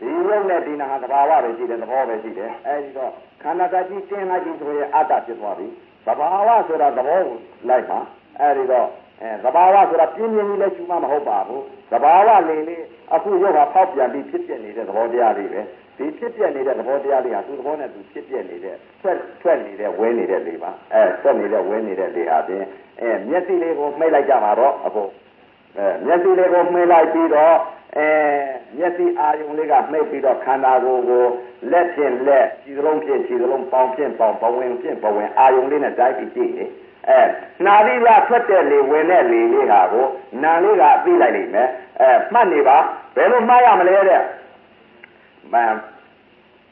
ဒီရုပ်နဲ့ဒီနာဟာသဘာဝပဲရှိတယ်သဘောပဲရှိတယ်အဲဒီတော့ခန္ဓာတကြီးတင်းလိုက်ပြီဆိုရင်အတ္တဖြစ်သွားပြီသဘာဝဆိုတာသဘောကိုလိုက်ပါအဲဒီတော့အဲသဘာဝဆိုတာပြင်းပြင်းကြီးလည်းရှုမှမဟုတ်ပါဘူးသဘာဝလေးလေးအခုရုပ်ဟာဖောက်ပြန်ပြီးဖြစ်ပြနေတဲ့သဘောတရားလေးပဲဒီဖြစ်ပြနေတဲ့သဘောတရားလေးဟာသူ့သဘောနဲ့သူဖြစ်ပြနေတဲ့ထွက်ထွက်နေတဲ့ဝဲနေတဲ့လေးပါအဲထွက်နေတဲ့ဝဲနေတဲ့လေးဟာဖြင့်အဲမျက်စိလေးကိုမှိတ်လိုက်ကြပါတော့အခု အဲမျက်စိလေးကိုမှိတ်လိုက်ပြီးတော့အဲမျက်စိအာယုံလေးကမှိတ်ပြီးတော့ခန္ဓာကိုယ်ကိုလက်ဖြင့်လက်ခြေစလုံးဖြင့်ခြေစလုံးပေါင်ဖြင့်ပေါင်ပဝင်ဖြင့်ပဝင်အာယုံလေးနဲ့တိုက်ပြီးကြည့်နေအဲနာသီလာထွက်တဲ့လေဝင်တဲ့လေလေးဟာကိုနာလေးကသိလိုက်လိမ့်မယ်အဲမှတ်နေပါဘယ်လိုမှားရမလဲတဲ့မ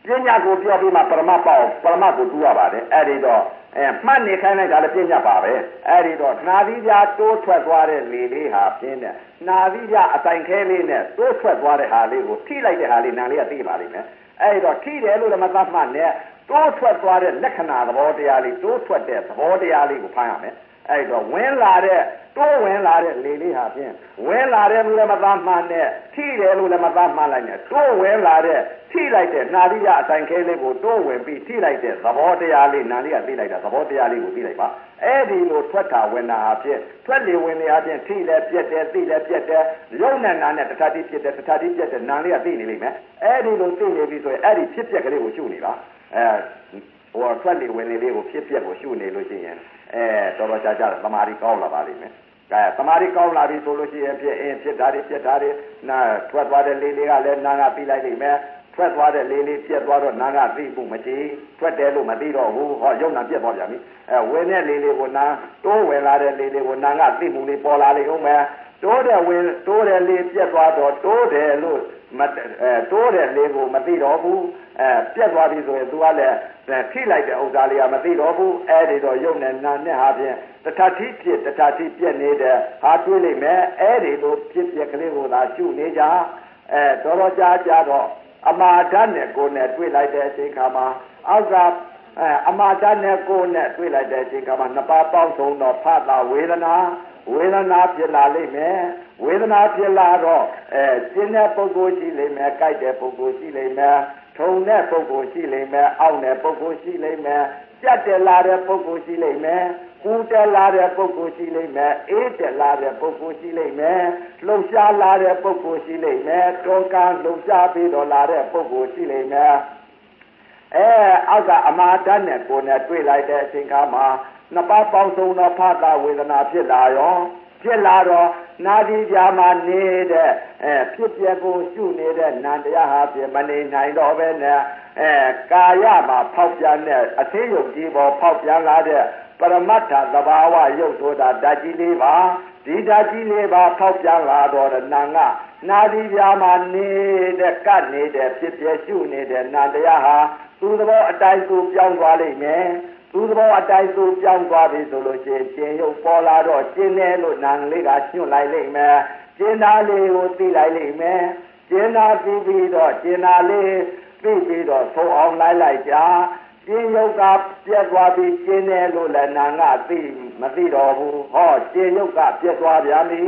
ပညာကိုပြောပြီးမှပရမတ်ပေါ့ပရမတ်ကိုတူရပါတယ်အဲ့ဒီတော့ အဲမှတ်နေခိုင်းလိုက်တာလည်းပညာပါပဲအဲ့ဒီတော့နာသီပြတိုးထွက်သွားတဲ့လေလေးဟာပြင်းတဲ့နာသီပြအတိုင်ခဲလေးနဲ့တိုးထွက်သွားတဲ့ဟာလေးကိုထိလိုက်တဲ့ဟာလေးနာလေးကသိပါလိမ့်မယ်အဲ့ဒီတော့ထိတယ်လို့လည်းမသတ်မှတ်နဲ့တိုးထွက်သွားတဲ့လက္ခဏာသဘောတရားလေးတိုးထွက်တဲ့သဘောတရားလေးကိုဖမ်းရမယ် အဲ့တော့ဝင်လာတဲ့တိုးဝင်လာတဲ့လေလေးဟာဖြင့်ဝင်လာတယ်လို့လည်းမသားမှန်နဲ့ထိတယ်လို့လည်းမသားမှန်လိုက်နဲ့တိုးဝင်လာတဲ့ထိလိုက်တဲ့နာရိယအတိုင်ခဲလေးကိုတိုးဝင်ပြီးထိလိုက်တဲ့သဘောတရားလေးနာရိယသိလိုက်တာသဘောတရားလေးကိုသိလိုက်ပါအဲ့ဒီလိုထွက်တာဝင်တာဟာဖြင့်ထွက်လေဝင်လေဟာဖြင့်ထိလဲပြက်တယ်သိလဲပြက်တယ်ရုပ်နဲ့နာနဲ့တခါတိပြက်တယ်တခါတိပြက်တယ်နာလေးကသိနေလိမ့်မယ်အဲ့ဒီလိုသိနေပြီဆိုရင်အဲ့ဒီဖြစ်ပြက်ကလေးကိုရှုနေတာအဲဟိုထွက်လေဝင်လေလေးကိုဖြစ်ပြက်ကိုရှုနေလို့ရှိရင် အဲတော်တော်ကြာကြာသမာဓိကောင်းလာပါလိမ့်မယ်အဲသမာဓိကောင်းလာပြီဆိုလို့ရှိရင်ဖြစ်အင်းဖြစ်တာတွေပြက်တာတွေနာထွက်သွားတဲ့လေးလေးကလည်းနာငါပြီးလိုက်လိမ့်မယ်ထွက်သွားတဲ့လေးလေးပြက်သွားတော့နာငါသိဖို့မကြည့်ထွက်တယ်လို့မသိတော့ဘူးဟောရုပ်နာပြက်သွားပြန်ပြီအဲဝင်တဲ့လေးလေးကိုနာတိုးဝင်လာတဲ့လေးလေးကိုနာငါသိမှုလေးပေါ်လာလိမ့်ဦးမယ်တိုးတဲ့ဝင်တိုးတဲ့လေးပြက်သွားတော့တိုးတယ်လို့ မအဲတိုးတဲ့လေးကိုမသိတော့ဘူးအဲပြက်သွားပြီဆိုရင်သူကလည်းထိလိုက်တဲ့ဥစ္စာလေးကမသိတော့ဘူးအဲ့ဒီတော့ရုပ်နဲ့နာနဲ့ဟာဖြင့်တထတိဖြစ်တထတိပြက်နေတဲ့ဟာတွေးလိုက်မယ်အဲ့ဒီလိုဖြစ်ပြက်ကလေးကိုသာရှုနေကြအဲတော်တော်ကြာကြာတော့အမာဓာတ်နဲ့ကိုယ်နဲ့တွေ့လိုက်တဲ့အချိန်ခါမှာအောက်ကအဲအမာဓာတ်နဲ့ကိုယ်နဲ့တွေ့လိုက်တဲ့အချိန်ခါမှာနှစ်ပါးပေါင်းဆုံးတော့ဖတ်တာဝေဒနာ ဝေဒနာဖြစ်လာလိမ့်မယ်ဝေဒနာဖြစ်လာတော့အဲကျင်းတဲ့ပုဂ္ဂိုလ်ရှိလိမ့်မယ်ကြိုက်တဲ့ပုဂ္ဂိုလ်ရှိလိမ့်မယ်ထုံတဲ့ပုဂ္ဂိုလ်ရှိလိမ့်မယ်အောင့်တဲ့ပုဂ္ဂိုလ်ရှိလိမ့်မယ်ကြက်တယ်လာတဲ့ပုဂ္ဂိုလ်ရှိလိမ့်မယ်ကူတက်လာတဲ့ပုဂ္ဂိုလ်ရှိလိမ့်မယ်အေးတက်လာတဲ့ပုဂ္ဂိုလ်ရှိလိမ့်မယ်လှုပ်ရှားလာတဲ့ပုဂ္ဂိုလ်ရှိလိမ့်မယ်တောကံလှုပ်ရှားပြီးတော့လာတဲ့ပုဂ္ဂိုလ်ရှိလိမ့်မယ်အဲအောက်ကအမာတတ်နဲ့ကိုယ်နဲ့တွေ့လိုက်တဲ့အချိန်ခါမှာ နှစ်ပါးပေါင်းစုံသောဖသဝေဒနာဖြစ်လာရောဖြစ်လာတော့နာဒီပြာမှာနေတဲ့အဲဖြစ်ပျက်ကိုရှုနေတဲ့နန္တရားဟာပြင်မနေနိုင်တော့ပဲနဲ့အဲကာယမှာဖောက်ပြန်တဲ့အသေးယုတ်ကြီးပေါ်ဖောက်ပြန်လာတဲ့ပရမတ္ထသဘာဝရုပ်ဆိုတာဓာတ်ကြီးလေးပါဒီဓာတ်ကြီးလေးပါဖောက်ပြန်လာတော့နာငါနာဒီပြာမှာနေတဲ့ကတ်နေတဲ့ဖြစ်ပျက်ရှုနေတဲ့နန္တရားဟာသူ့သဘောအတိုင်းသူပြောင်းသွားလိမ့်မယ် သူသဘောအတိုင်းသူပြောင်းသွားပြီဆိုလို့ရှိရင်ရှင်ရုပ်ပေါ်လာတော့ရှင်တယ်လို့နာလေးကညွှန်လိုက်လိမ့်မယ်ရှင်သားလေးကိုသိလိုက်လိမ့်မယ်ရှင်သားသိပြီးတော့ရှင်သားလေးသိပြီးတော့သုံးအောင်လိုက်လိုက်ကြရှင်ရုပ်ကပြက်သွားပြီးရှင်တယ်လို့လည်းနာငါသိမသိတော့ဘူးဟောရှင်ရုပ်ကပြက်သွားပြန်ပြီ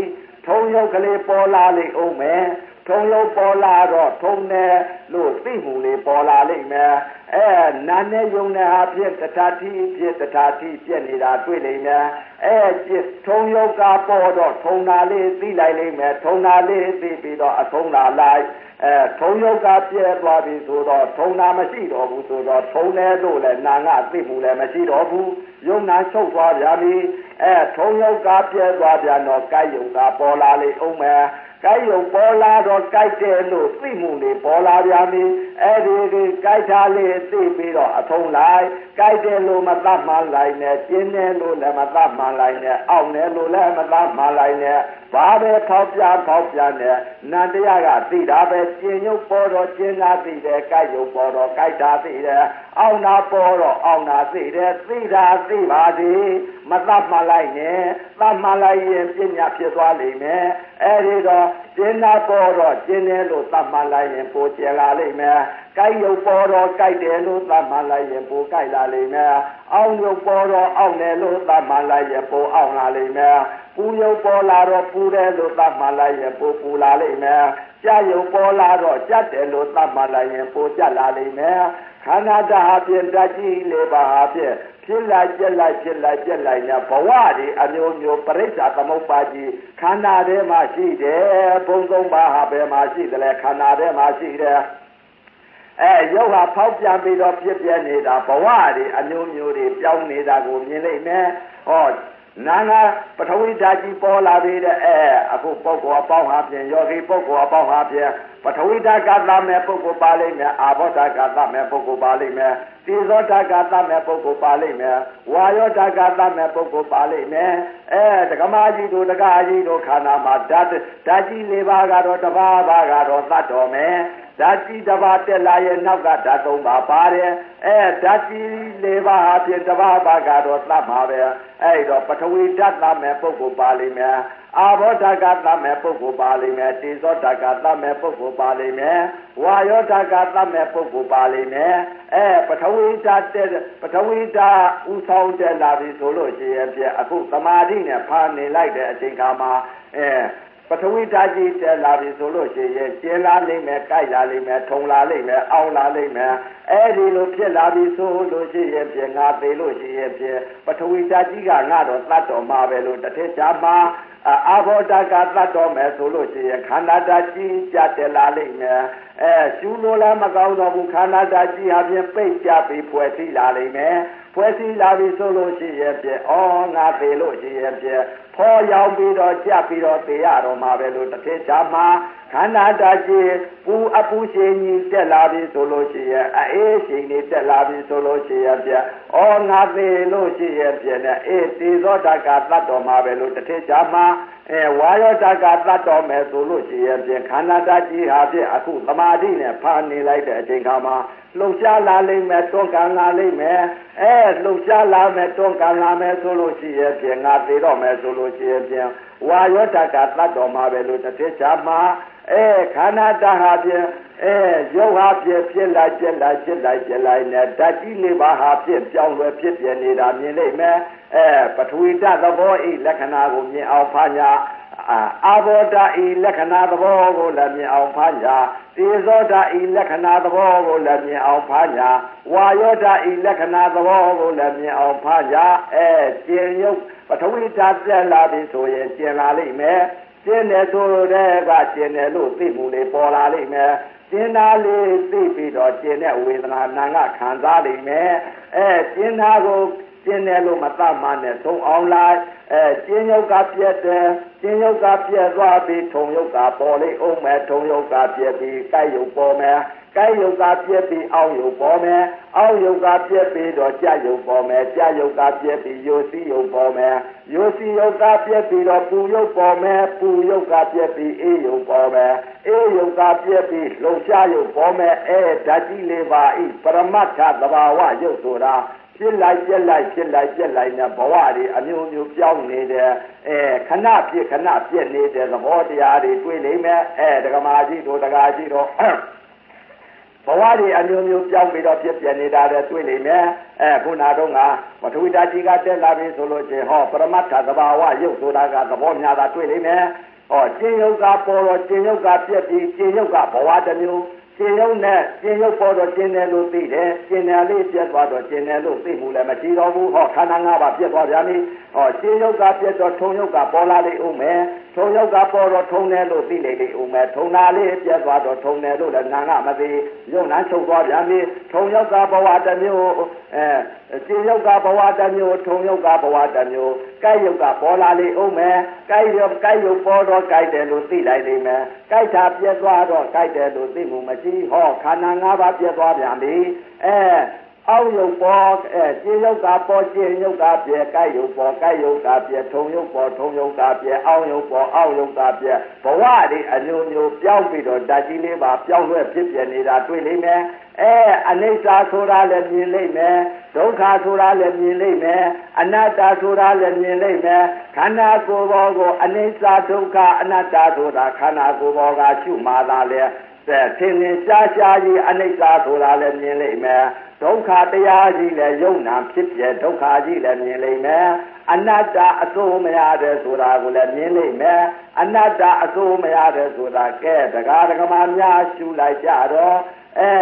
ထုံရုပ်ကလေးပေါ်လာလိမ့်ဦးမယ် ထုံရုပ်ပေါ်လာတော့ထုံတယ်လို့သိမှုလေးပေါ်လာလိမ့်မယ်အဲနာနဲ့ယုံတဲ့ဟာဖြစ်တထာတိဖြစ်တထာတိပြက်နေတာတွေ့လိမ့်မယ်အဲจิตထုံရုပ်ကပေါ်တော့ထုံနာလေးသိလိုက်လိမ့်မယ်ထုံနာလေးသိပြီးတော့အထုံနာလိုက်အဲထုံရုပ်ကပြဲသွားပြီဆိုတော့ထုံနာမရှိတော့ဘူးဆိုတော့ထုံတယ်လို့လည်းနာငါသိမှုလည်းမရှိတော့ဘူးယုံနာချုပ်သွားပြန်ပြီအဲထုံရုပ်ကပြဲသွားပြန်တော့ကိုယ်ယုံကပေါ်လာလေအောင်မယ် ကိုက်ရုံပေါ်လာတော့ကြိုက်တယ်လို့သိမှုနေပေါ်လာပြန်ပြီအဲ့ဒီဒီကြိုက်တာလေးသိပြီးတော့အထုံးလိုက်ကြိုက်တယ်လို့မသတ်မှန်လိုက်နဲ့ကျင်းတယ်လို့လည်းမသတ်မှန်လိုက်နဲ့အောက်တယ်လို့လည်းမသတ်မှန်လိုက်နဲ့ဘာပဲဖောက်ပြဖောက်ပြနဲ့နန္တရားကသိတာပဲကျင်ရုပ်ပေါ်တော့ကျင်းတာသိတယ်ကြိုက်ရုပ်ပေါ်တော့ကြိုက်တာသိတယ်အောက်နာပေါ်တော့အောက်နာသိတယ်သိတာသိပါသည် မသတ်မှန်လိုက်နဲ့သတ်မှန်လိုက်ရင်ပညာဖြစ်သွားလိမ့်မယ်အဲ့ဒီတော့ကျင်းနာပေါ်တော့ကျင်းတယ်လို့သတ်မှတ်လိုက်ရင်ပိုကျလာလိမ့်မယ်ကိုက်ရုပ်ပေါ်တော့ကိုက်တယ်လို့သတ်မှန်လိုက်ရင်ပိုကိုက်လာလိမ့်မယ်အောင်ရုပ်ပေါ်တော့အောင်တယ်လို့သတ်မှန်လိုက်ရင်ပိုအောင်လာလိမ့်မယ်ပူရုပ်ပေါ်လာတော့ပူတယ်လို့သတ်မှန်လိုက်ရင်ပိုပူလာလိမ့်မယ်ကြရုပ်ပေါ်လာတော့ကြက်တယ်လို့သတ်မှတ်လိုက်ရင်ပိုကြက်လာလိမ့်မယ် ခန္ဓာတဟာဖြင့်တကြီးလေးပါဟာဖြင့်ဖြစ်လိုက်ပြက်လိုက်ဖြစ်လိုက်ပြက်လိုက်နဲ့ဘဝတွေအမျိုးမျိုးပြိဿသမုပ္ပါကြီးခန္ဓာထဲမှာရှိတယ်ဘုံသုံးပါးဟာဘယ်မှာရှိသလဲခန္ဓာထဲမှာရှိတယ်အဲရုပ်ဟာဖောက်ပြန်ပြီးတော့ဖြစ်ပြနေတာဘဝတွေအမျိုးမျိုးတွေပြောင်းနေတာကိုမြင်လိမ့်မယ်ဟော နာငါပထဝီဓာတ်ကြီးပေါ်လာသေးတဲ့အဲအခုပုဂ္ဂိုလ်အပေါင်းဟာဖြင့်ယောဂီပုဂ္ဂိုလ်အပေါင်းဟာဖြင့်ပထဝီဓာတ်ကသမဲ့ပုဂ္ဂိုလ်ပါလိမ့်မယ်အာဘောဓာတ်ကသမဲ့ပုဂ္ဂိုလ်ပါလိမ့်မယ်တိဇောဓာတ်ကသမဲ့ပုဂ္ဂိုလ်ပါလိမ့်မယ်ဝါယောဓာတ်ကသမဲ့ပုဂ္ဂိုလ်ပါလိမ့်မယ်အဲဒကမာကြီးတို့ဒကာကြီးတို့ခန္ဓာမှာဓာတ်ဓာတ်ကြီး၄ပါးကတော့တစ်ပါးပါးကတော့သတ်တော်မယ် ဓာတ်ကြီးတစ်ပါးတက်လာရဲ့နောက်ကဓာတ်သုံးပါးပါတယ်အဲဓာတ်ကြီး၄ပါးဟာဖြင့်တစ်ပါးပါးကတော့သတ်မှာပဲအဲ့တော့ပထဝီဓာတ်သမဲ့ပုဂ္ဂိုလ်ပါလိမ့်မယ်အာဘောဓာကသမဲ့ပုဂ္ဂိုလ်ပါလိမ့်မယ်တေဇောဓာကသမဲ့ပုဂ္ဂိုလ်ပါလိမ့်မယ်ဝါယောဓာကသမဲ့ပုဂ္ဂိုလ်ပါလိမ့်မယ်အဲပထဝီဓာတ်တဲ့ပထဝီဓာတ်ဥဆောင်တဲ့လာပြီဆိုလို့ရှိရင်ပြအခုသမာဓိနဲ့ဖာနေလိုက်တဲ့အချိန်ခါမှာအဲ ပထဝီဓာတ်ကြီးတက်လာပြီဆိုလို့ရှိရင်ကျင်းလာလိမ့်မယ်၊ကြိုက်လာလိမ့်မယ်၊ထုံလာလိမ့်မယ်၊အောင်းလာလိမ့်မယ်။အဲဒီလိုဖြစ်လာပြီဆိုလို့ရှိရင်ပြင်ငါသေးလို့ရှိရင်ပြင်ပထဝီဓာတ်ကြီးကငါတော့တတ်တော်မှာပဲလို့တစ်ထစ်ချာမှာအာဘောဓာကတတ်တော်မယ်ဆိုလို့ရှိရင်ခန္ဓာဓာတ်ကြီးကြတက်လာလိမ့်မယ်။အဲရှူလို့လည်းမကောင်းတော့ဘူးခန္ဓာဓာတ်ကြီးဟာပြင်ပိတ်ကြပြီးဖွယ်စီလာလိမ့်မယ်။ဖွဲ့စည်းလာပြီဆိုလို့ရှိရင်ပြည့်ဩငါသေးလို့ရှိရင်ပြည့် ဖောရောက်ပြီးတော့ကြပ်ပြီးတော့သေရတော့မှာပဲလို့တစ်ထစ်ချာမှာ ခန္ဓာတကြီးပူအပူရှင်ကြီးတက်လာပြီဆိုလို့ရှိရင်အေးရှင်ကြီးတက်လာပြီဆိုလို့ရှိရင်ပြဩငါသေးလို့ရှိရင်ပြနဲ့အေးတေသောတကသတ်တော်မှာပဲလို့တစ်ထစ်ချာမှာအဲဝါယောတကသတ်တော်မယ်ဆိုလို့ရှိရင်ပြင်ခန္ဓာတကြီးဟာဖြင့်အခုသမာဓိနဲ့ဖာနေလိုက်တဲ့အချိန်ခါမှာလှုပ်ရှားလာလိမ့်မယ်တွန်းကန်လာလိမ့်မယ်အဲလှုပ်ရှားလာမယ်တွန်းကန်လာမယ်ဆိုလို့ရှိရင်ပြင်ငါသေးတော့မယ်ဆိုလို့ရှိရင်ပြင် ဝါယောတကသတ်တော်မှာပဲလို့တစ်ထစ်ချာမှာအဲခန္ဓာတဟာဖြင့်အဲရုပ်ဟာဖြစ်ဖြစ်လိုက်ဖြစ်လိုက်ဖြစ်လိုက်ဖြစ်လိုက်နဲ့ဓာတ်ကြီးလေးပါဟာဖြစ်ပြောင်းလဲဖြစ်ပြနေတာမြင်လိမ့်မယ်အဲပထဝီဓာတ်သဘောဤလက္ခဏာကိုမြင်အောင်ဖာညာ အာဘောဓာဤလက္ခဏာသဘောကိုလည်းမြင်အောင်ဖာညာသေဇောဓာဤလက္ခဏာသဘောကိုလည်းမြင်အောင်ဖာညာဝါယောဓာဤလက္ခဏာသဘောကိုလည်းမြင်အောင်ဖာညာအဲကျင်ရုပ်ပထဝီဓာတ်တက်လာပြီဆိုရင်ကျင်လာလိမ့်မယ်ကျင်းတယ်ဆိုတဲ့ကကျင်းတယ်လို့သိမှုလေးပေါ်လာလိမ့်မယ်ကျင်းသားလေးသိပြီးတော့ကျင်းတဲ့ဝေဒနာနာကခံစားလိမ့်မယ်အဲကျင်းသားကို ကျင်းတယ်လို့မသတ်မှနဲ့သုံးအောင်လိုက်အဲကျင်းယုတ်ကပြက်တယ်ကျင်းယုတ်ကပြက်သွားပြီးထုံယုတ်ကပေါ်လိမ့်အောင်မယ်ထုံယုတ်ကပြက်ပြီးကြိုက်ယုတ်ပေါ်မယ်ကိုယ်ယုတ်ကပြက်ပြီးအောက်ယုတ်ပေါ်မယ်အောက်ယုတ်ကပြက်ပြီးတော့ကြယုတ်ပေါ်မယ်ကြယုတ်ကပြက်ပြီးယိုစီယုတ်ပေါ်မယ်ယိုစီယုတ်ကပြက်ပြီးတော့ပူယုတ်ပေါ်မယ်ပူယုတ်ကပြက်ပြီးအေးယုတ်ပေါ်မယ်အေးယုတ်ကပြက်ပြီးလှုပ်ရှားယုတ်ပေါ်မယ်အဲဓာတ်ကြီးလေးပါဤပရမတ္ထသဘာဝယုတ်ဆိုတာ ဖြစ်လိုက်ပြက်လိုက်ဖြစ်လိုက်ပြက်လိုက်နဲ့ဘဝတွေအမျိုးမျိုးပြောင်းနေတယ်အဲခဏဖြစ်ခဏပြက်နေတဲ့သဘောတရားတွေတွေ့နေမယ်အဲဒကမာကြီးတို့ဒကာကြီးတို့ဘဝတွေအမျိုးမျိုးပြောင်းပြီးတော့ဖြစ်ပြနေတာလည်းတွေ့နေမယ်အဲခုနတော့ကမထဝီတာကြီးကတက်လာပြီဆိုလို့ချင်းဟောပရမတ္ထသဘာဝရုပ်ဆိုတာကသဘောများတာတွေ့နေမယ်ဟောကျင်ယုတ်ကပေါ်တော့ကျင်ယုတ်ကပြက်ပြီးကျင်ယုတ်ကဘဝတစ်မျိုး ကျင်ရုပ်နဲ့ကျင်ရုပ်ပေါ်တော့ကျင်တယ်လို့သိတယ်ကျင်တယ်လေးပြတ်သွားတော့ကျင်တယ်လို့သိမှုလည်းမရှိတော့ဘူးဟောခန္ဓာ၅ပါးပြတ်သွားပြန်ပြီဟောကျင်ရုပ်ကပြတ်တော့ထုံရုပ်ကပေါ်လာလိမ့်ဦးမယ်ထုံရုပ်ကပေါ်တော့ထုံတယ်လို့သိနေလိမ့်ဦးမယ်ထုံတာလေးပြတ်သွားတော့ထုံတယ်လို့လည်းနာငါမသိရုပ်နာချုပ်သွားပြန်ပြီထုံရုပ်ကဘဝတစ်မျိုးအဲကျင်ရုပ်ကဘဝတစ်မျိုးထုံရုပ်ကဘဝတစ်မျိုးကြိုက်ရုပ်ကပေါ်လာလိမ့်ဦးမယ်ကြိုက်ရုပ်ကြိုက်ရုပ်ပေါ်တော့ကြိုက်တယ်လို့သိလိုက်လိမ့်မယ်ကြိုက်တာပြတ်သွားတော့ကြိုက်တယ်လို့သိမှုမရှိဟောခန္ဓာ၅ပါးပြတ်သွားပြန်ပြီအဲ အောက်ယုတ်ပေါ်အဲကျင်းယုတ်ကပေါ်ကျင်းယုတ်ကပြဲကိုက်ယုတ်ပေါ်ကိုက်ယုတ်ကပြဲထုံယုတ်ပေါ်ထုံယုတ်ကပြဲအောက်ယုတ်ပေါ်အောက်ယုတ်ကပြဲဘဝတွေအမျိုးမျိုးပြောင်းပြီးတော့ဓာတ်ကြီးလေးပါပြောင်းလဲဖြစ်ပြနေတာတွေ့လိမ့်မယ်အဲအနိစ္စဆိုတာလည်းမြင်လိမ့်မယ်ဒုက္ခဆိုတာလည်းမြင်လိမ့်မယ်အနတ္တဆိုတာလည်းမြင်လိမ့်မယ်ခန္ဓာကိုယ်ပေါ်ကိုအနိစ္စဒုက္ခအနတ္တဆိုတာခန္ဓာကိုယ်ပေါ်ကရှုမှသာလေတဲ့သင်္င်ရှားရှားကြီးအနိစ္စဆိုတာလည်းမြင်လိမ့်မယ် ဒုက္ခတရားကြီးလည်းယုံနာဖြစ်ပြဒုက္ခကြီးလည်းမြင်လိမ့်မယ်အနတ္တအစိုးမရတဲ့ဆိုတာကိုလည်းမြင်လိမ့်မယ်အနတ္တအစိုးမရတဲ့ဆိုတာကဲတရားဓမ္မများရှုလိုက်ကြတော့အဲ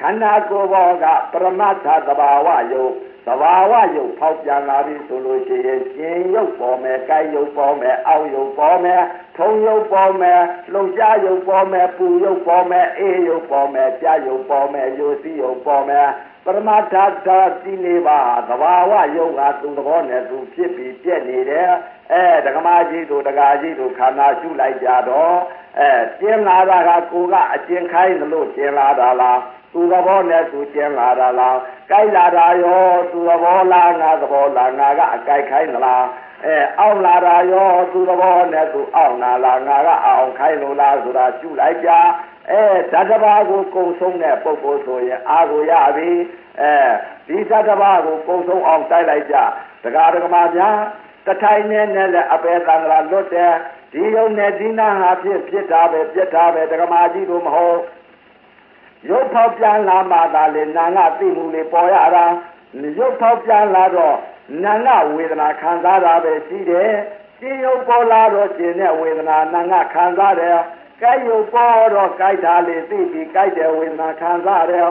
ခန္ဓာကိုယ်ပေါ်ကပရမတ္ထသဘာဝယုတ်သဘာဝယုတ်ဖောက်ပြန်လာပြီဆိုလို့ရှိရင်ရှင်ယုတ်ပေါ်မယ်၊ကိုယ်ယုတ်ပေါ်မယ်၊အောက်ယုတ်ပေါ်မယ်၊ထုံယုတ်ပေါ်မယ်၊လှုပ်ရှားယုတ်ပေါ်မယ်၊ပူယုတ်ပေါ်မယ်၊အေးယုတ်ပေါ်မယ်၊ကြာယုတ်ပေါ်မယ်၊ယိုစီယုတ်ပေါ်မယ် ပရမတ္ထသာတိလေးပါသဘာဝယုတ်ကသူသဘောနဲ့သူဖြစ်ပြီးပြက်နေတယ်အဲဒကမာကြီးတို့ဒကာကြီးတို့ခန္ဓာရှုလိုက်ကြတော့အဲကျင်းလာတာကကိုကအကျဉ်ခိုင်းသလိုကျင်းလာတာလားသူသဘောနဲ့သူကျင်းလာတာလားကြိုက်လာတာရောသူသဘောလားငါသဘောလားငါကအကြိုက်ခိုင်းလားအဲအောက်လာတာရောသူသဘောနဲ့သူအောက်လာလားငါကအောင်ခိုင်းလို့လားဆိုတာရှုလိုက်ကြ အဲဓာတ်တစ်ပါးကိုကုံဆုံးတဲ့ပုဂ္ဂိုလ်ဆိုရင်အာကိုရပြီအဲဒီဓာတ်တစ်ပါးကိုကုံဆုံးအောင်တိုက်လိုက်ကြတရားဓမ္မများတထိုင်နဲ့နဲ့လည်းအပေသံဃာလွတ်တယ်ဒီယုံနဲ့ဒီနာဟာဖြစ်ဖြစ်တာပဲပြက်တာပဲဓမ္မကြီးတို့မဟုတ်ရုပ်ဖောက်ပြန်လာမှသာလေနာငါသိမှုလေးပေါ်ရတာရုပ်ဖောက်ပြန်လာတော့နာငါဝေဒနာခံစားတာပဲရှိတယ်ရှင်းရုပ်ပေါ်လာတော့ရှင်းတဲ့ဝေဒနာနာငါခံစားတယ် ကြိုက်ရုပ်ပေါ်တော့ကြိုက်တာလေးသိပြီးကြိုက်တဲ့ဝေဒနာခံစားတယ်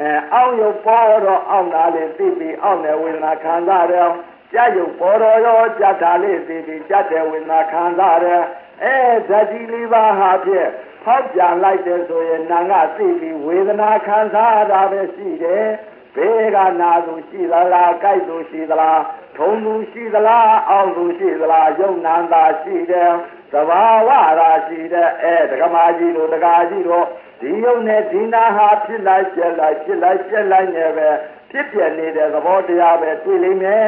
အဲအောင်းရုပ်ပေါ်တော့အောင်းတာလေးသိပြီးအောင်းတဲ့ဝေဒနာခံစားတယ်ကြက်ရုပ်ပေါ်တော်ရောကြက်တာလေးသိပြီးကြက်တဲ့ဝေဒနာခံစားတယ်အဲဓာတိလေးပါးဟာဖြင့်ဖောက်ပြန်လိုက်တယ်ဆိုရင်နာငါသိပြီးဝေဒနာခံစားတာပဲရှိတယ်ဘေးကနာသူရှိသလားကြိုက်သူရှိသလားထုံသူရှိသလားအောင်းသူရှိသလားယုံနံသာရှိတယ် သဘာဝရာရှိတဲ့အဲဒကမာကြီးတို့ဒကာကြီးတို့ဒီယုံနဲ့ဒီနာဟာဖြစ်လိုက်ပြက်လိုက်ဖြစ်လိုက်ပြက်လိုက်နေပဲဖြစ်ပြနေတဲ့သဘောတရားပဲတွေ့လိမ့်မယ်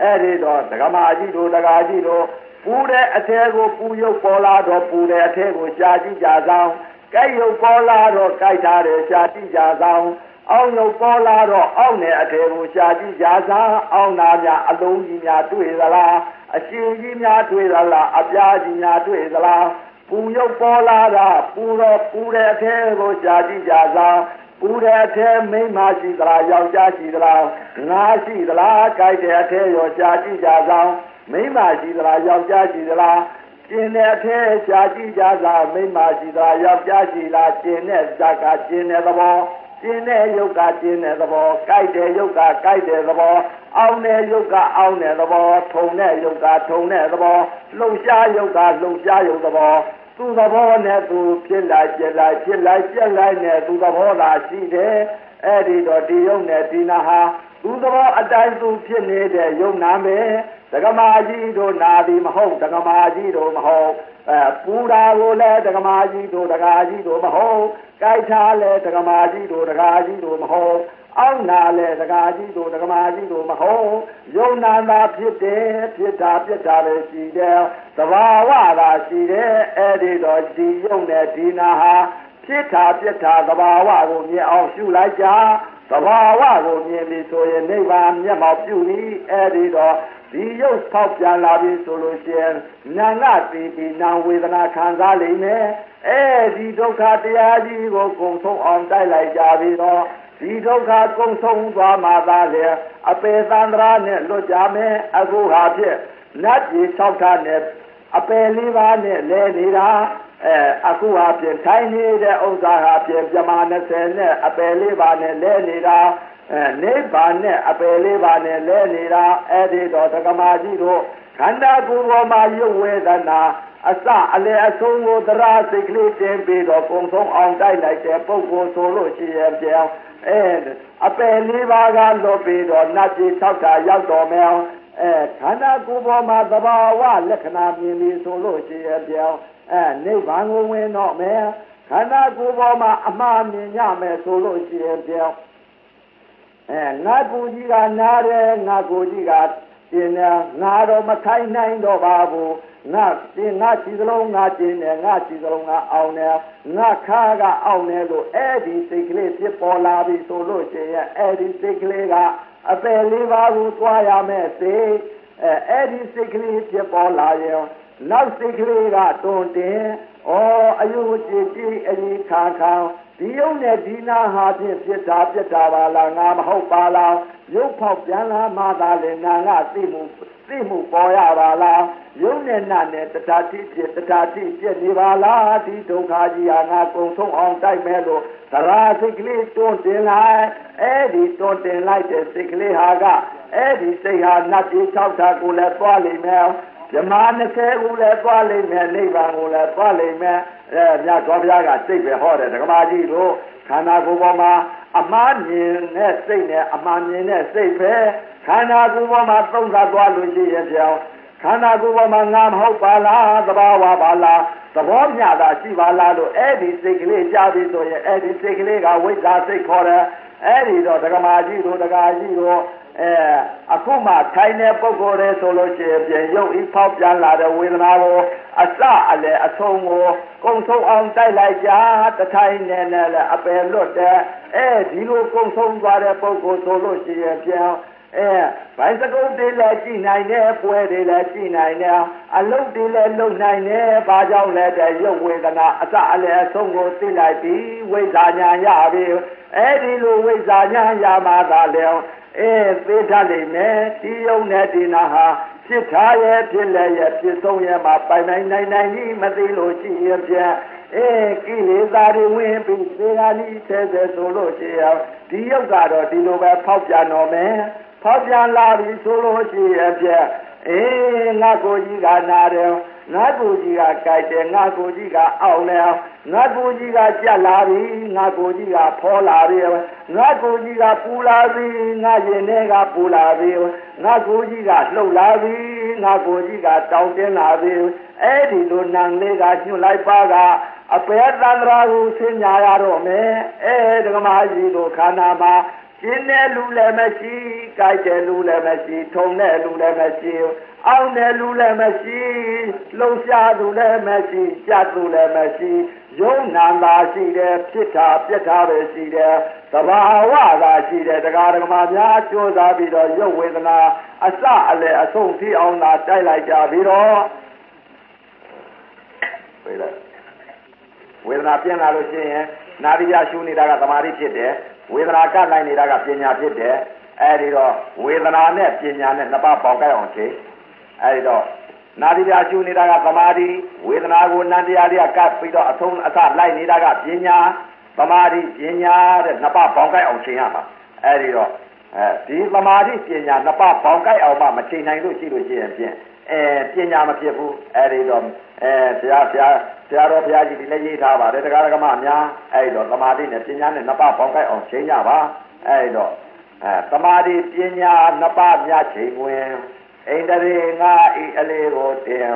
အဲ့ဒီတော့ဒကမာကြီးတို့ဒကာကြီးတို့ပူတဲ့အထဲကိုပူရုပ်ပေါ်လာတော့ပူတဲ့အထဲကိုရှားကြည့်ကြဆောင်ကြိုက်ရုပ်ပေါ်လာတော့ကြိုက်ထားတယ်ရှားကြည့်ကြဆောင်အောင်းရုပ်ပေါ်လာတော့အောင်းတဲ့အထဲကိုရှားကြည့်ကြဆောင်အောင်းနာများအလုံးကြီးများတွေ့သလား အရှင်ကြီးများတွေ့သလားအပြားကြီးများတွေ့သလားပူရုပ်ပေါ်လာတာပူတော့ပူတဲ့အထဲကိုရှားကြည့်ကြဆောင်ပူတဲ့အထဲမိန်းမရှိသလားယောက်ျားရှိသလားငါရှိသလားကြိုက်တဲ့အထဲရောရှားကြည့်ကြဆောင်မိန်းမရှိသလားယောက်ျားရှိသလားကျင်တဲ့အထဲရှားကြည့်ကြဆောင်မိန်းမရှိသလားယောက်ျားရှိလားကျင်တဲ့ဇက်ကကျင်တဲ့သဘော ကျင်တဲ့ယုတ်ကကျင်တဲ့သဘောကြိုက်တဲ့ယုတ်ကကြိုက်တဲ့သဘောအောင်းတဲ့ယုတ်ကအောင်းတဲ့သဘောထုံတဲ့ယုတ်ကထုံတဲ့သဘောလှုပ်ရှားယုတ်ကလှုပ်ရှားယုတ်သဘောသူသဘောနဲ့သူဖြစ်လိုက်ပြက်လိုက်ဖြစ်လိုက်ပြက်လိုက်နဲ့သူသဘောသာရှိတယ်အဲ့ဒီတော့ဒီယုံနဲ့ဒီနာဟာ သူသဘောအတိုင်းသူဖြစ်နေတဲ့ယုံနာမယ်ဒကမာကြီးတို့နာသည်မဟုတ်ဒကမာကြီးတို့မဟုတ်အဲပူတာကိုလည်းဒကမာကြီးတို့ဒကာကြီးတို့မဟုတ်ကြိုက်ထားလဲဒကမာကြီးတို့ဒကာကြီးတို့မဟုတ်အောက်နာလဲဒကာကြီးတို့ဒကမာကြီးတို့မဟုတ်ယုံနာသာဖြစ်တယ်ဖြစ်တာပြစ်တာပဲရှိတယ်သဘာဝသာရှိတယ်အဲ့ဒီတော့ဒီယုံနဲ့ဒီနာဟာဖြစ်တာပြစ်တာသဘာဝကိုမြင်အောင်ရှုလိုက်ကြ သဘာဝကိုမြင်ပြီဆိုရင်နိဗ္ဗာန်မျက်မှောက်ပြုပြီအဲ့ဒီတော့ဒီရုပ်ဖောက်ပြန်လာပြီဆိုလို့ရှိရင်နာငါတိတိနာဝေဒနာခံစားလိမ့်မယ်အဲဒီဒုက္ခတရားကြီးကိုကုံဆုံးအောင်တိုက်လိုက်ကြပြီတော့ဒီဒုက္ခကုံဆုံးသွားမှသာလေအပေသန္တရာနဲ့လွတ်ကြမယ်အခုဟာဖြစ်နတ်ကြီး၆ဌာတ်နဲ့အပယ်လေးပါးနဲ့လဲနေတာ အဲအခုဟာဖြစ်ထိုင်နေတဲ့ဥစ္စာဟာဖြစ်ပြမာ20နဲ့အပယ်လေးပါးနဲ့လဲနေတာအဲနိဗ္ဗာန်နဲ့အပယ်လေးပါးနဲ့လဲနေတာအဲ့ဒီတော့ဒကမာကြီးတို့ခန္ဓာကိုယ်ပေါ်မှာရုပ်ဝေဒနာအစအလေအဆုံးကိုသရစိတ်ကလေးတင်ပြီးတော့ပုံဆုံးအောင်တိုက်လိုက်တဲ့ပုဂ္ဂိုလ်ဆိုလို့ရှိရဲ့ပြောင်းအဲအပယ်လေးပါးကလွတ်ပြီးတော့နတ်ကြီး၆ဌာရောက်တော်မယ်အဲခန္ဓာကိုယ်ပေါ်မှာသဘာဝလက္ခဏာမြင်ပြီးဆိုလို့ရှိရဲ့ပြောင်း အဲနိဗ္ဗာန်ကိုဝင်တော့မယ်ခန္ဓာကိုယ်ပေါ်မှာအမှားမြင်ရမယ်ဆိုလို့ရှိရဲ့ပြောင်းအဲငါကိုကြီးကနားတယ်ငါကိုကြီးကကျင်တယ်ငါတော့မထိုင်နိုင်တော့ပါဘူးငါကျင်ငါချီစလုံးငါကျင်တယ်ငါချီစလုံးငါအောင်တယ်ငါခါကအောင်တယ်လို့အဲ့ဒီစိတ်ကလေးဖြစ်ပေါ်လာပြီဆိုလို့ရှိရင်အဲ့ဒီစိတ်ကလေးကအပယ်လေးပါးကိုသွားရမယ်စိတ်အဲအဲ့ဒီစိတ်ကလေးဖြစ်ပေါ်လာရင် နောက်စိတ်ကလေးကတွန်တင်ဩအယုကြည်ကြည်အကြီးခါခါဒီယုံနဲ့ဒီနာဟာဖြင့်ပြစ်တာပြစ်တာပါလားငါမဟုတ်ပါလားရုပ်ဖောက်ပြန်လာမှသာလေနာငါသိမှုသိမှုပေါ်ရပါလားယုံနဲ့နာနဲ့တထာတိဖြစ်တထာတိပြည့်နေပါလားဒီဒုက္ခကြီးဟာငါကုံဆုံးအောင်တိုက်မဲ့လို့သရာစိတ်ကလေးတွန်းတင်လိုက်အဲ့ဒီတွန်းတင်လိုက်တဲ့စိတ်ကလေးဟာကအဲ့ဒီစိတ်ဟာနတ်ကြီး၆ဌာကိုလည်းသွားလိမ့်မယ် ဇမား20ခုလည်းသွားလိမ့်မယ်နိဗ္ဗာန်ကိုလည်းသွားလိမ့်မယ်အဲမြတ်စွာဘုရားကစိတ်ပဲဟောတယ်ဓမ္မကြီးတို့ခန္ဓာကိုယ်ပေါ်မှာအမှားမြင်တဲ့စိတ်နဲ့အမှားမြင်တဲ့စိတ်ပဲခန္ဓာကိုယ်ပေါ်မှာသုံးသပ်သွားလို့ရှိရင်ပြောင်းခန္ဓာကိုယ်ပေါ်မှာငါမဟုတ်ပါလားသဘာဝပါလားသဘောမျှတာရှိပါလားလို့အဲ့ဒီစိတ်ကလေးကြားပြီဆိုရင်အဲ့ဒီစိတ်ကလေးကဝိဇ္ဇာစိတ်ခေါ်တယ် အဲ့ဒီတော့ဒကမာကြီးတို့ဒကာကြီးတို့အဲအခုမှထိုင်တဲ့ပုံကိုယ်လေးဆိုလို့ရှိရင်ပြန်ရုပ်ဤဖောက်ပြန်လာတဲ့ဝေဒနာကိုအစအလေအဆုံးကိုကုံဆုံးအောင်တိုက်လိုက်ကြတထိုင်နေနဲ့လည်းအပယ်လွတ်တဲ့အဲဒီလိုကုံဆုံးသွားတဲ့ပုံကိုယ်ဆိုလို့ရှိရင်ပြန် အဲဘိုင်းစကုတ်တွေလည်းကြည်နိုင်တယ်ပွဲတွေလည်းကြည်နိုင်တယ်အလုတ်တွေလည်းလုံနိုင်တယ်ဘာကြောင့်လဲတဲ့ရုပ်ဝေဒနာအစအလယ်အဆုံးကိုသိလိုက်ပြီးဝိဇ္ဇာညာရပြီအဲဒီလိုဝိဇ္ဇာညာရမှသာလေအဲသိတတ်လိမ့်မယ်ဒီယုံနဲ့ဒီနာဟာဖြစ်ထားရဲ့ဖြစ်လည်းရဲ့ဖြစ်ဆုံးရဲ့မှာပိုင်နိုင်နိုင်နိုင်ကြီးမသိလို့ရှိရင်ဖြင့်အဲကိလေသာတွေဝင်ပြီးသေဂာလိဆဲဆဲဆိုလို့ရှိရင်ဒီယုတ်ကတော့ဒီလိုပဲဖောက်ပြန်တော်မယ် ဖောက်ပြန်လာပြီဆိုလို့ရှိရင်ဖြင့်အေးငါကိုကြီးကနာတယ်ငါကိုကြီးကကြိုက်တယ်ငါကိုကြီးကအောက်တယ်ငါကိုကြီးကကြက်လာပြီငါကိုကြီးကဖောလာပြီငါကိုကြီးကပူလာပြီငါရင်ထဲကပူလာပြီငါကိုကြီးကလှုပ်လာပြီငါကိုကြီးကတောင်းတင်းလာပြီအဲ့ဒီလိုနံလေးကညှို့လိုက်ပါကအပေတန္တရာကိုဆင်းညာရတော့မယ်အဲဒကမာကြီးတို့ခန္ဓာမှာ ရှင်းတဲ့လူလည်းမရှိ၊ကြိုက်တဲ့လူလည်းမရှိ၊ထုံတဲ့လူလည်းမရှိ၊အောင်းတဲ့လူလည်းမရှိ၊လှုပ်ရှားသူလည်းမရှိ၊ကြက်သူလည်းမရှိ၊ယုံနာသာရှိတယ်ဖြစ်တာပြက်တာပဲရှိတယ်သဘာဝသာရှိတယ်တရားဓမ္မများကြိုးစားပြီးတော့ရုပ်ဝေဒနာအစအလယ်အဆုံးထိအောင်သာတိုက်လိုက်ကြပြီးတော့ဝေဒနာဝေဒနာပြင်းလာလို့ရှိရင်နာရီရရှုနေတာကသမာဓိဖြစ်တယ် ဝေဒနာကလိုက်နေတာကပညာဖြစ်တယ်အဲဒီတော့ဝေဒနာနဲ့ပညာနဲ့နှစ်ပါးပေါင်းကြအောင်ချိန်အဲဒီတော့နာတိပြရှုနေတာကသမာဓိဝေဒနာကိုနန္တရားတွေကကပ်ပြီးတော့အဆုံးအစလိုက်နေတာကပညာသမာဓိပညာတဲ့နှစ်ပါးပေါင်းကြအောင်ချိန်ရမှာအဲဒီတော့အဲဒီသမာဓိပညာနှစ်ပါးပေါင်းကြအောင်မှမချိန်နိုင်လို့ရှိလို့ရှိရင်ဖြင့် အဲပညာမဖြစ်ဘူးအဲဒီတော့အဲဆရာဆရာဆရာတော်ဘုရားကြီးဒီလည်းရေးထားပါတယ်တရားဓမ္မအများအဲဒီတော့သမာဓိနဲ့ပညာနဲ့နှစ်ပါးပေါင်းကြအောင်ချိန်ကြပါအဲဒီတော့အဲသမာဓိပညာနှစ်ပါးများချိန်ဝင်ဣန္ဒြေငါဤအလေးကိုတင်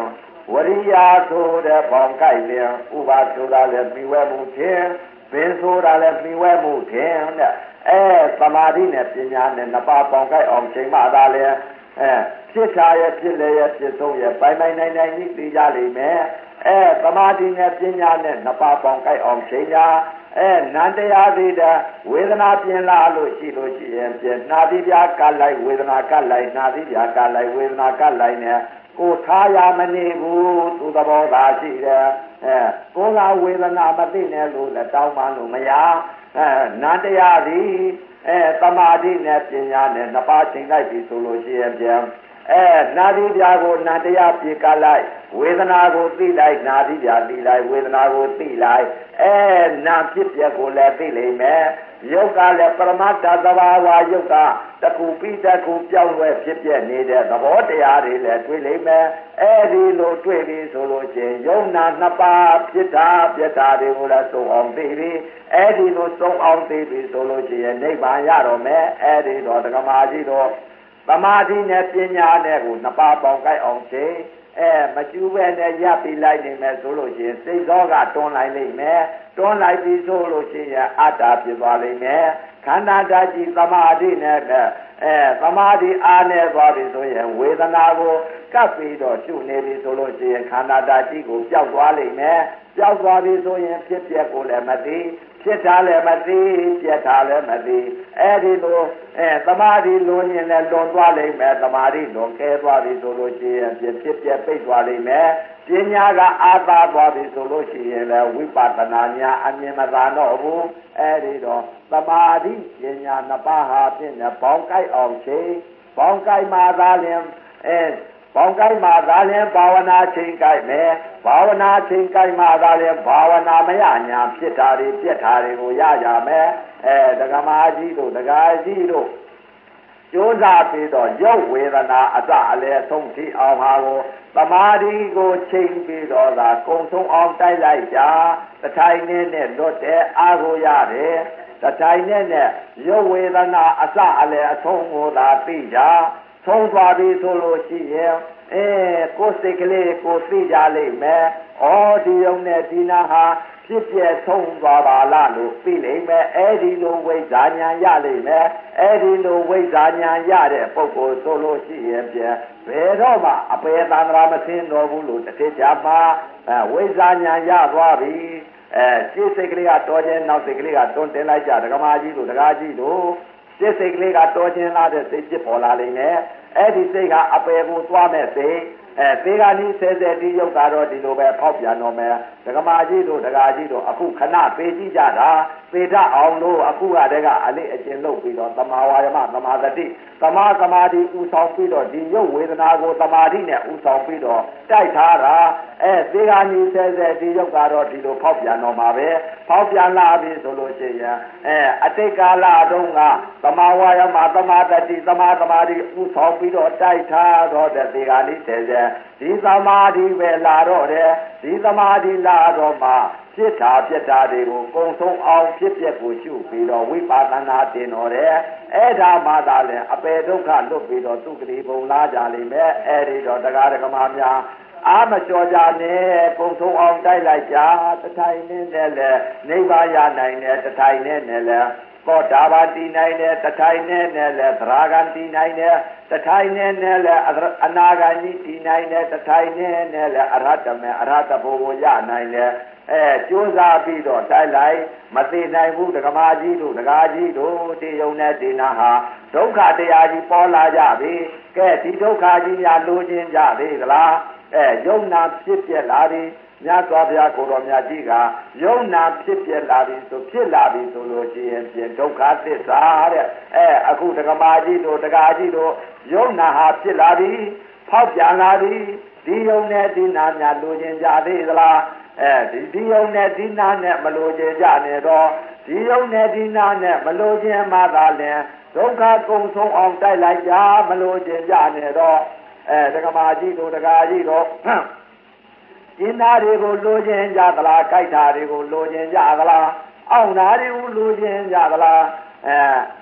ဝရိယဆိုတဲ့ပေါင်ကြိုက်လျင်ဥပါဆိုတာလည်းပြီးဝဲမှုခြင်းဘင်းဆိုတာလည်းပြီးဝဲမှုခြင်းတဲ့အဲသမာဓိနဲ့ပညာနဲ့နှစ်ပါးပေါင်ကြိုက်အောင်ချိန်မှသာလေ အဲဖြစ်တာရဲ့ဖြစ်လေရဲ့ဖြစ်ဆုံးရဲ့ပိုင်ပိုင်နိုင်နိုင်ကြီးသိကြလိမ့်မယ်အဲသမာဓိနဲ့ပညာနဲ့နှစ်ပါးပေါင်ကြိုက်အောင်ချိန်ကြအဲနန္တရားသေးတဲ့ဝေဒနာပြင်လာလို့ရှိလို့ရှိရင်ပြင်နာတိပြာကလိုက်ဝေဒနာကလိုက်နာတိပြာကလိုက်ဝေဒနာကလိုက်နဲ့ကိုထားရမနေဘူးသူသဘောသာရှိတယ်အဲကိုကဝေဒနာမသိနဲ့လို့လည်းတောင်းပန်လို့မရအဲနန္တရားသည် အဲတမာတိနဲ့ပညာနဲ့နှစ်ပါးချိန်လိုက်ပြီဆိုလို့ရှိရင်ပြန် အဲနာတိပြာကိုနန္တရားပြေကလိုက်ဝေဒနာကိုသိလိုက်နာတိပြာသိလိုက်ဝေဒနာကိုသိလိုက်အဲနာဖြစ်ပြကိုလည်းသိလိမ့်မယ်ယုတ်ကလည်းပရမတ္တသဘာဝယုတ်ကတခုပြီးတခုပြောင်းလဲဖြစ်ပြနေတဲ့သဘောတရားတွေလည်းတွေ့လိမ့်မယ်အဲဒီလိုတွေ့ပြီဆိုလို့ချင်းယုံနာနှစ်ပါးဖြစ်တာပြတ်တာတွေကိုလည်းသုံးအောင်သိပြီအဲဒီလိုသုံးအောင်သိပြီဆိုလို့ချင်းနိဗ္ဗာန်ရတော့မယ်အဲဒီတော့ဓမ္မကြီးတော့ သမာဓိနဲ့ပညာနဲ့ကိုနှစ်ပါးပေါင်းကြိုက်အောင်ချိန်အဲမကျူးပဲနဲ့ရပ်ပြီးလိုက်နေမယ်ဆိုလို့ရှိရင်စိတ်သောကတွန်းလိုက်လိမ့်မယ်တွန်းလိုက်ပြီးဆိုလို့ရှိရင်အတ္တဖြစ်သွားလိမ့်မယ်ခန္ဓာဓာတ်ကြီးသမာဓိနဲ့အဲသမာဓိအားနဲ့သွားပြီဆိုရင်ဝေဒနာကိုကပ်ပြီးတော့ရှုနေပြီဆိုလို့ရှိရင်ခန္ဓာဓာတ်ကြီးကိုပျောက်သွားလိမ့်မယ်ပျောက်သွားပြီဆိုရင်ဖြစ်ပျက်ကိုလည်းမသိ ဖြစ်တာလည်းမသိပြက်တာလည်းမသိအဲ့ဒီလိုအဲသမာဓိလွန်ရင်လည်းလွန်သွားလိမ့်မယ်သမာဓိလွန်ကဲသွားပြီဆိုလို့ရှိရင်ဖြစ်ဖြစ်ပြက်ပိတ်သွားလိမ့်မယ်ပညာကအာသာသွားပြီဆိုလို့ရှိရင်လည်းဝိပဿနာညာအမြင်မသာတော့ဘူးအဲ့ဒီတော့သမာဓိပညာနှစ်ပါးဟာဖြင့်ဘောင်းကိုက်အောင်ချိန်ဘောင်းကိုက်မှာသာလျှင်အဲ ဘောင်ကိုက်မှာသာလျှင်ဘာဝနာချိန်ကိုက်မယ်ဘာဝနာချိန်ကိုက်မှာသာလျှင်ဘာဝနာမရညာဖြစ်တာတွေပြက်တာတွေကိုရကြမယ်အဲဒကမာကြီးတို့ဒကာကြီးတို့ကြိုးစားပြီးတော့ရုပ်ဝေဒနာအစအလဲဆုံးထိအောင်ဟာကိုသမာဓိကိုချိန်ပြီးတော့သာကုံဆုံးအောင်တိုက်လိုက်ကြတထိုင်နဲ့နဲ့လွတ်တဲ့အာကိုရတယ်တထိုင်နဲ့နဲ့ရုပ်ဝေဒနာအစအလဲအဆုံးကိုသာသိကြ ဆုံးသွားပြီဆိုလို့ရှိရင်အဲကိုယ်စိတ်ကလေးကိုသိကြလိမ့်မယ်။အော်ဒီုံနဲ့ဒီနာဟာဖြစ်ပြဆုံးသွားပါလားလို့သိလိမ့်မယ်။အဲဒီလိုဝိဇ္ဇာဉာဏ်ရလိမ့်မယ်။အဲဒီလိုဝိဇ္ဇာဉာဏ်ရတဲ့ပုဂ္ဂိုလ်ဆိုလို့ရှိရင်ပြန်ဘယ်တော့မှအပေသံဃာမသိတော်ဘူးလို့တတိချာမှာဝိဇ္ဇာဉာဏ်ရသွားပြီ။အဲစိတ်စိတ်ကလေးကတော်ခြင်းနောက်စိတ်ကလေးကတွန်းတင်လိုက်ကြဒကမာကြီးတို့ဒကာကြီးတို့ စိတ်စိတ်ကလေးကတော်ခြင်းလာတဲ့စိတ်ဖြစ်ပေါ်လာလိမ့်မယ်အဲ့ဒီစိတ်ကအပေကိုသွားမဲ့စိတ် အဲသေဂာနီဆဲဆဲဒီယုတ်ကတော့ဒီလိုပဲဖောက်ပြန်တော့မယ်ဒကမာကြီးတို့ဒကာကြီးတို့အခုခဏပေးကြည့်ကြတာပေတအောင်လို့အခုကတည်းကအလေးအကျင့်လုပ်ပြီးတော့သမာဝါယမသမာသတိသမာသမာဓိဥဆောင်ပြီးတော့ဒီယုတ်ဝေဒနာကိုသမာဓိနဲ့ဥဆောင်ပြီးတော့တိုက်ထားတာအဲသေဂာနီဆဲဆဲဒီယုတ်ကတော့ဒီလိုဖောက်ပြန်တော့မှာပဲဖောက်ပြန်လာပြီဆိုလို့ရှိရင်အဲအတိတ်ကာလတုန်းကသမာဝါယမသမာသတိသမာသမာဓိဥဆောင်ပြီးတော့တိုက်ထားတော့တဲ့သေဂာနီဆဲဆဲဒီသမာဓိပဲလာတော့တယ်ဒီသမာဓိလာတော့မှဖြစ်တာပြက်တာတွေကိုကုံဆုံးအောင်ဖြစ်ပြက်ကိုရှုပြီးတော့ဝိပါဒနာတင်တော်တယ်အဲ့ဒါမှသာလဲအပေဒုက္ခလွတ်ပြီးတော့သူကလေးပုံလာကြလိမ့်မယ်အဲ့ဒီတော့တရားဓမ္မများအာမလျှော်ကြနဲ့ကုံဆုံးအောင်တိုက်လိုက်ကြတထိုင်နဲ့လည်းနိဗ္ဗာန်ရနိုင်တယ်တထိုင်နဲ့လည်း သောတာပန်တည်နိုင်တယ်တထိုင်နဲ့နဲ့လည်းသရဂံတည်နိုင်တယ်တထိုင်နဲ့နဲ့လည်းအနာဂံကြီးတည်နိုင်တယ်တထိုင်နဲ့နဲ့လည်းအရဟတမေအရဟတဘုံကိုရနိုင်တယ်အဲကြိုးစားပြီးတော့တိုက်လိုက်မသိနိုင်ဘူးဒကမာကြီးတို့ဒကာကြီးတို့တေယုံနဲ့ဒေနာဟာဒုက္ခတရားကြီးပေါ်လာကြပြီကဲဒီဒုက္ခကြီးများလိုချင်ကြသေးသလားအဲယုံနာဖြစ်ပြက်လာပြီ မြတ်စွာဘုရားကိုတော်မြတ်ကြီးကယုံနာဖြစ်ပြလာပြီဆိုဖြစ်လာပြီဆိုလို့ရှိရင်ပြင်ဒုက္ခသစ္စာတဲ့အဲအခုဒကမာကြီးတို့ဒကာကြီးတို့ယုံနာဟာဖြစ်လာပြီဖောက်ပြန်လာပြီဒီယုံနဲ့ဒီနာများလိုချင်ကြသေးသလားအဲဒီဒီယုံနဲ့ဒီနာနဲ့မလိုချင်ကြနဲ့တော့ဒီယုံနဲ့ဒီနာနဲ့မလိုချင်မှသာလင်ဒုက္ခကုံဆုံးအောင်တိုက်လိုက်ကြမလိုချင်ကြနဲ့တော့အဲဒကမာကြီးတို့ဒကာကြီးတို့ ကျင်းသားတွေကိုလိုချင်ကြသလားကြိုက်တာတွေကိုလိုချင်ကြသလားအောင်တာတွေကိုလိုချင်ကြသလားအဲ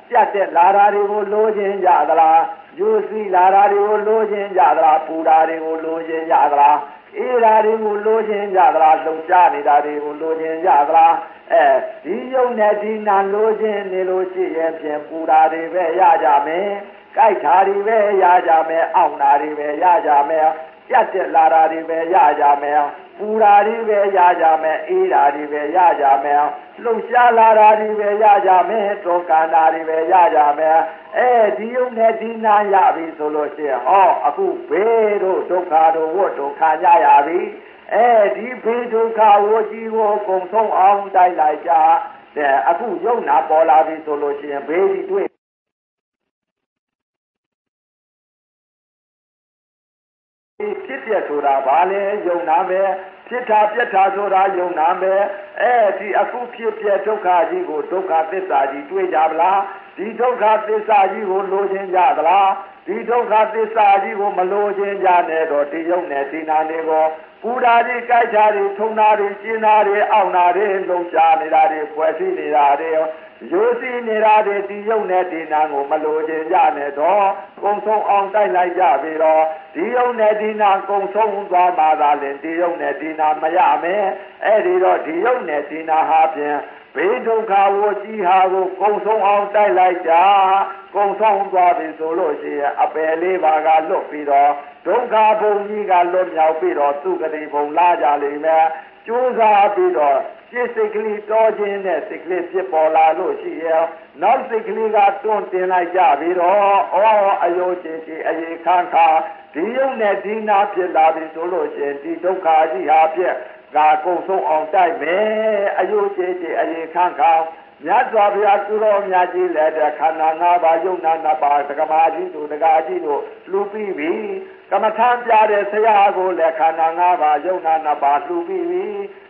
ပြတ်တဲ့လာတာတွေကိုလိုချင်ကြသလားယူစီလာတာတွေကိုလိုချင်ကြသလားပူတာတွေကိုလိုချင်ကြသလားအေးဓာတွေကိုလိုချင်ကြသလားလုံကြနေတာတွေကိုလိုချင်ကြသလားအဲဒီယုံနဲ့ဒီနာလိုချင်နေလို့ရှိရင်ဖြင့်ပူတာတွေပဲရကြမယ်ကြိုက်တာတွေပဲရကြမယ်အောင်တာတွေပဲရကြမယ် ပြတ်တက်လာတာတွေပဲရကြမယ်ပူတာတွေပဲရကြမယ်အေးတာတွေပဲရကြမယ်လှုပ်ရှားလာတာတွေပဲရကြမယ်တောကန္တာတွေပဲရကြမယ်အဲဒီယုံနဲ့ဒီနာရပြီဆိုလို့ရှိရင်ဟောအခုဘေးတို့ဒုက္ခတို့ဝတ်ဒုက္ခကြရပြီအဲဒီဘေးဒုက္ခဝကြီးကိုကုံဆုံးအောင်တိုက်လိုက်ကြတဲ့အခုယုံနာပေါ်လာပြီဆိုလို့ရှိရင်ဘေးဒီတွေ့ ဖြစ်ပြဆိုတာဘာလဲယုံနာပဲဖြစ်တာပြက်တာဆိုတာယုံနာပဲအဲဒီအခုဖြစ်ပြဒုက္ခကြီးကိုဒုက္ခသစ္စာကြီးတွေ့ကြပါလားဒီဒုက္ခသစ္စာကြီးကိုလိုချင်ကြသလားဒီဒုက္ခသစ္စာကြီးကိုမလိုချင်ကြနဲ့တော့ဒီယုံနဲ့ဒီနာနေကိုပူဓာတွေကြိုက်တာတွေထုံတာတွေကျင်းတာတွေအောင့်တာတွေလုံရှားနေတာတွေဖွဲ့စည်းနေတာတွေ ရိုးစီနေတာတွေဒီယုံနဲ့ဒီနာကိုမလိုချင်ကြနဲ့တော့ကုံဆုံးအောင်တိုက်လိုက်ကြပြီတော့ဒီယုံနဲ့ဒီနာကုံဆုံးသွားမှသာလေဒီယုံနဲ့ဒီနာမရမယ်အဲ့ဒီတော့ဒီယုံနဲ့ဒီနာဟာဖြင့်ဘေးဒုက္ခဝကြီးဟာကိုကုံဆုံးအောင်တိုက်လိုက်ကြကုံဆုံးသွားပြီဆိုလို့ရှိရင်အပယ်လေးပါးကလွတ်ပြီးတော့ဒုက္ခဘုံကြီးကလွတ်မြောက်ပြီးတော့သူကတိဘုံလာကြလိမ့်မယ်ကြိုးစားပြီးတော့ စိတ်စိတ်ကလေးတော်ခြင်းနဲ့စိတ်ကလေးဖြစ်ပေါ်လာလို့ရှိရဲ့နောက်စိတ်ကလေးကတွန့်တင်လိုက်ကြပြီးတော့အော်အယုတ်ချင်းချင်းအေခန်းခါဒီယုံနဲ့ဒီနာဖြစ်လာပြီဆိုလို့ရှိရင်ဒီဒုက္ခကြီးဟာဖြစ်ကကုံဆုံးအောင်တိုက်မယ်အယုတ်ချင်းချင်းအေခန်းခါမြတ်စွာဘုရားသူတော်မြတ်ကြီးလည်းတဲ့ခန္ဓာ၅ပါးယုံနာ၅ပါးဒကမာကြီးတို့ဒကာကြီးတို့လှူပြီးပြီကမ္မထမ်းပြတဲ့ဆရာကိုလည်းခန္ဓာ၅ပါးယုံနာ၅ပါးလှူပြီးပြီ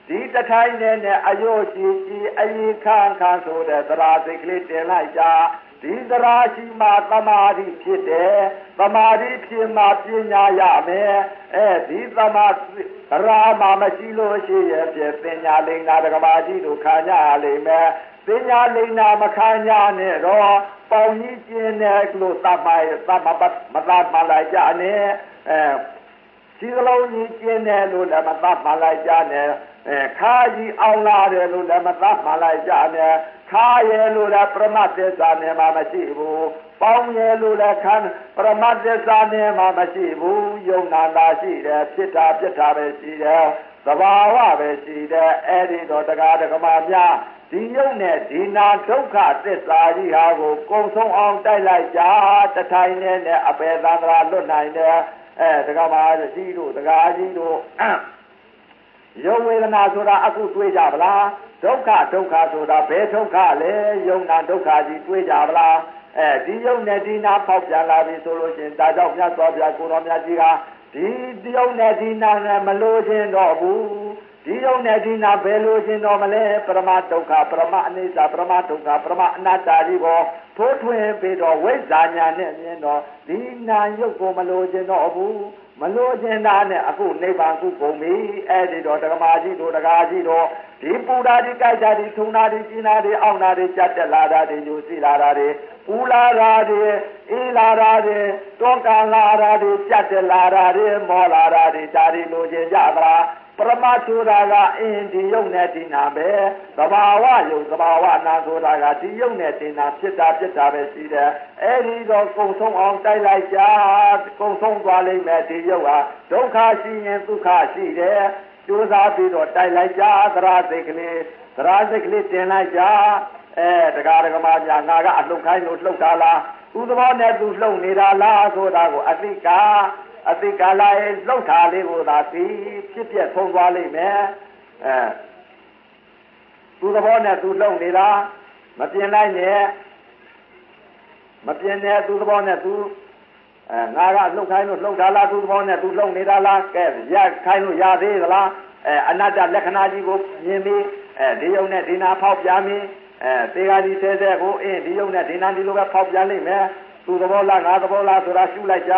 ဒီတထိုင်းနဲ့နဲ့အယုတ်ကြီးကြီးအေခန်းခန်းဆိုတဲ့သရာစိတ်ကလေးတင်လိုက်ကြဒီသရာရှိမှသမာဓိဖြစ်တယ်သမာဓိဖြစ်မှပညာရမယ်အဲဒီသမာသရာမှမရှိလို့ရှိရဲ့ပြပညာလိင်္ဂါတကမာကြီးတို့ခံရလိမ့်မယ်ပညာလိမ္မာမခံရနဲ့တော့ပေါင်ကြီးကျင်းတဲ့လို့သတ်မှသတ်မပတ်မသတ်မှလိုက်ကြနဲ့အဲစီကလုံးကြီးကျင်းတယ်လို့လည်းမသတ်မှလိုက်ကြနဲ့ အဲခါကြီးအောင်လာတယ်လို့လည်းမသတ်မှလိုက်ကြနဲ့ခါရဲလို့လည်းပရမသစ္စာနဲ့မှမရှိဘူးပေါင်းရဲလို့လည်းခံပရမသစ္စာနဲ့မှမရှိဘူးယုံနာတာရှိတယ်ဖြစ်တာဖြစ်တာပဲရှိတယ်သဘာဝပဲရှိတယ်အဲ့ဒီတော့တရားဓမ္မများဒီယုံနဲ့ဒီနာဒုက္ခသစ္စာကြီးဟာကိုကုံဆုံးအောင်တိုက်လိုက်ကြတထိုင်နဲ့နဲ့အပေသန္တရာလွတ်နိုင်တယ်အဲတရားမကြီးတို့တရားကြီးတို့ ယုံဝေဒနာဆိုတာအခုတွေးကြဗလားဒုက္ခဒုက္ခဆိုတာဘယ်ဒုက္ခလဲယုံနာဒုက္ခကြီးတွေးကြဗလားအဲဒီယုံနဲ့ဒီနာဖောက်ပြန်လာပြီဆိုလို့ရှင်ဒါကြောင့်မြတ်စွာဘုရားကိုတော်မြတ်ကြီးကဒီယုံနဲ့ဒီနာနဲ့မလို့ခြင်းတော့ဘူးဒီယုံနဲ့ဒီနာဘယ်လိုခြင်းတော်မလဲပရမဒုက္ခပရမအနိစ္စပရမဒုက္ခပရမအနတ္တကြီးကိုထိုးထွင်းပြီးတော့ဝိဇ္ဇာညာနဲ့မြင်တော့ဒီနာယုတ်ကိုမလို့ခြင်းတော့ဘူး မလို့ခြင်းတာနဲ့အခုနိဗ္ဗာန်ကုကုန်ပြီအဲ့ဒီတော့ဓမ္မကြီးတို့တရားကြီးတို့ဒီပူဓာတိကြိုက်တာဒီထုံတာဒီကျင်းတာဒီအောင့်တာဒီကြက်တက်လာတာဒီညူစီလာတာဒီပူလာတာဒီအေးလာတာဒီတောကန်လာတာဒီကြက်တက်လာတာဒီမောလာတာဒီဒါဒီလိုခြင်းကြသလား ပရမဆိုတာကအင်းဒီယုံနဲ့ဒီနာပဲသဘာဝယုံသဘာဝနာဆိုတာကဒီယုံနဲ့ဒီနာဖြစ်တာဖြစ်တာပဲရှိတယ်အဲ့ဒီတော့ကုံဆုံးအောင်တိုက်လိုက်ကြကုံဆုံးသွားလိမ့်မယ်ဒီယုံဟာဒုက္ခရှိရင်ဒုက္ခရှိတယ်ကြိုးစားပြီးတော့တိုက်လိုက်ကြသရစိတ်ကလေးသရစိတ်ကလေးတင်လိုက်ကြအဲတရားဓမ္မများငါကအလှုပ်ခိုင်းလို့လှုပ်တာလားသူသဘောနဲ့သူလှုပ်နေတာလားဆိုတာကိုအသိက အတိကာလရဲ့လှုပ်ထားလေးကိုသာသိဖြစ်ပြဆုံးသွားလိမ့်မယ်အဲသူသဘောနဲ့သူလှုပ်နေတာမပြင်းနိုင်နဲ့မပြင်းနဲ့သူသဘောနဲ့သူအဲငါကလှုပ်ခိုင်းလို့လှုပ်တာလားသူသဘောနဲ့သူလှုပ်နေတာလားကဲရခိုင်းလို့ရသေးသလားအဲအနတ္တလက္ခဏာကြီးကိုမြင်ပြီးအဲဒီယုံနဲ့ဒီနာဖောက်ပြမင်းအဲသေဃာကြီးဆဲဆဲကိုအင်းဒီယုံနဲ့ဒီနာဒီလိုပဲဖောက်ပြလိမ့်မယ်သူသဘောလားငါသဘောလားဆိုတာရှုလိုက်ကြ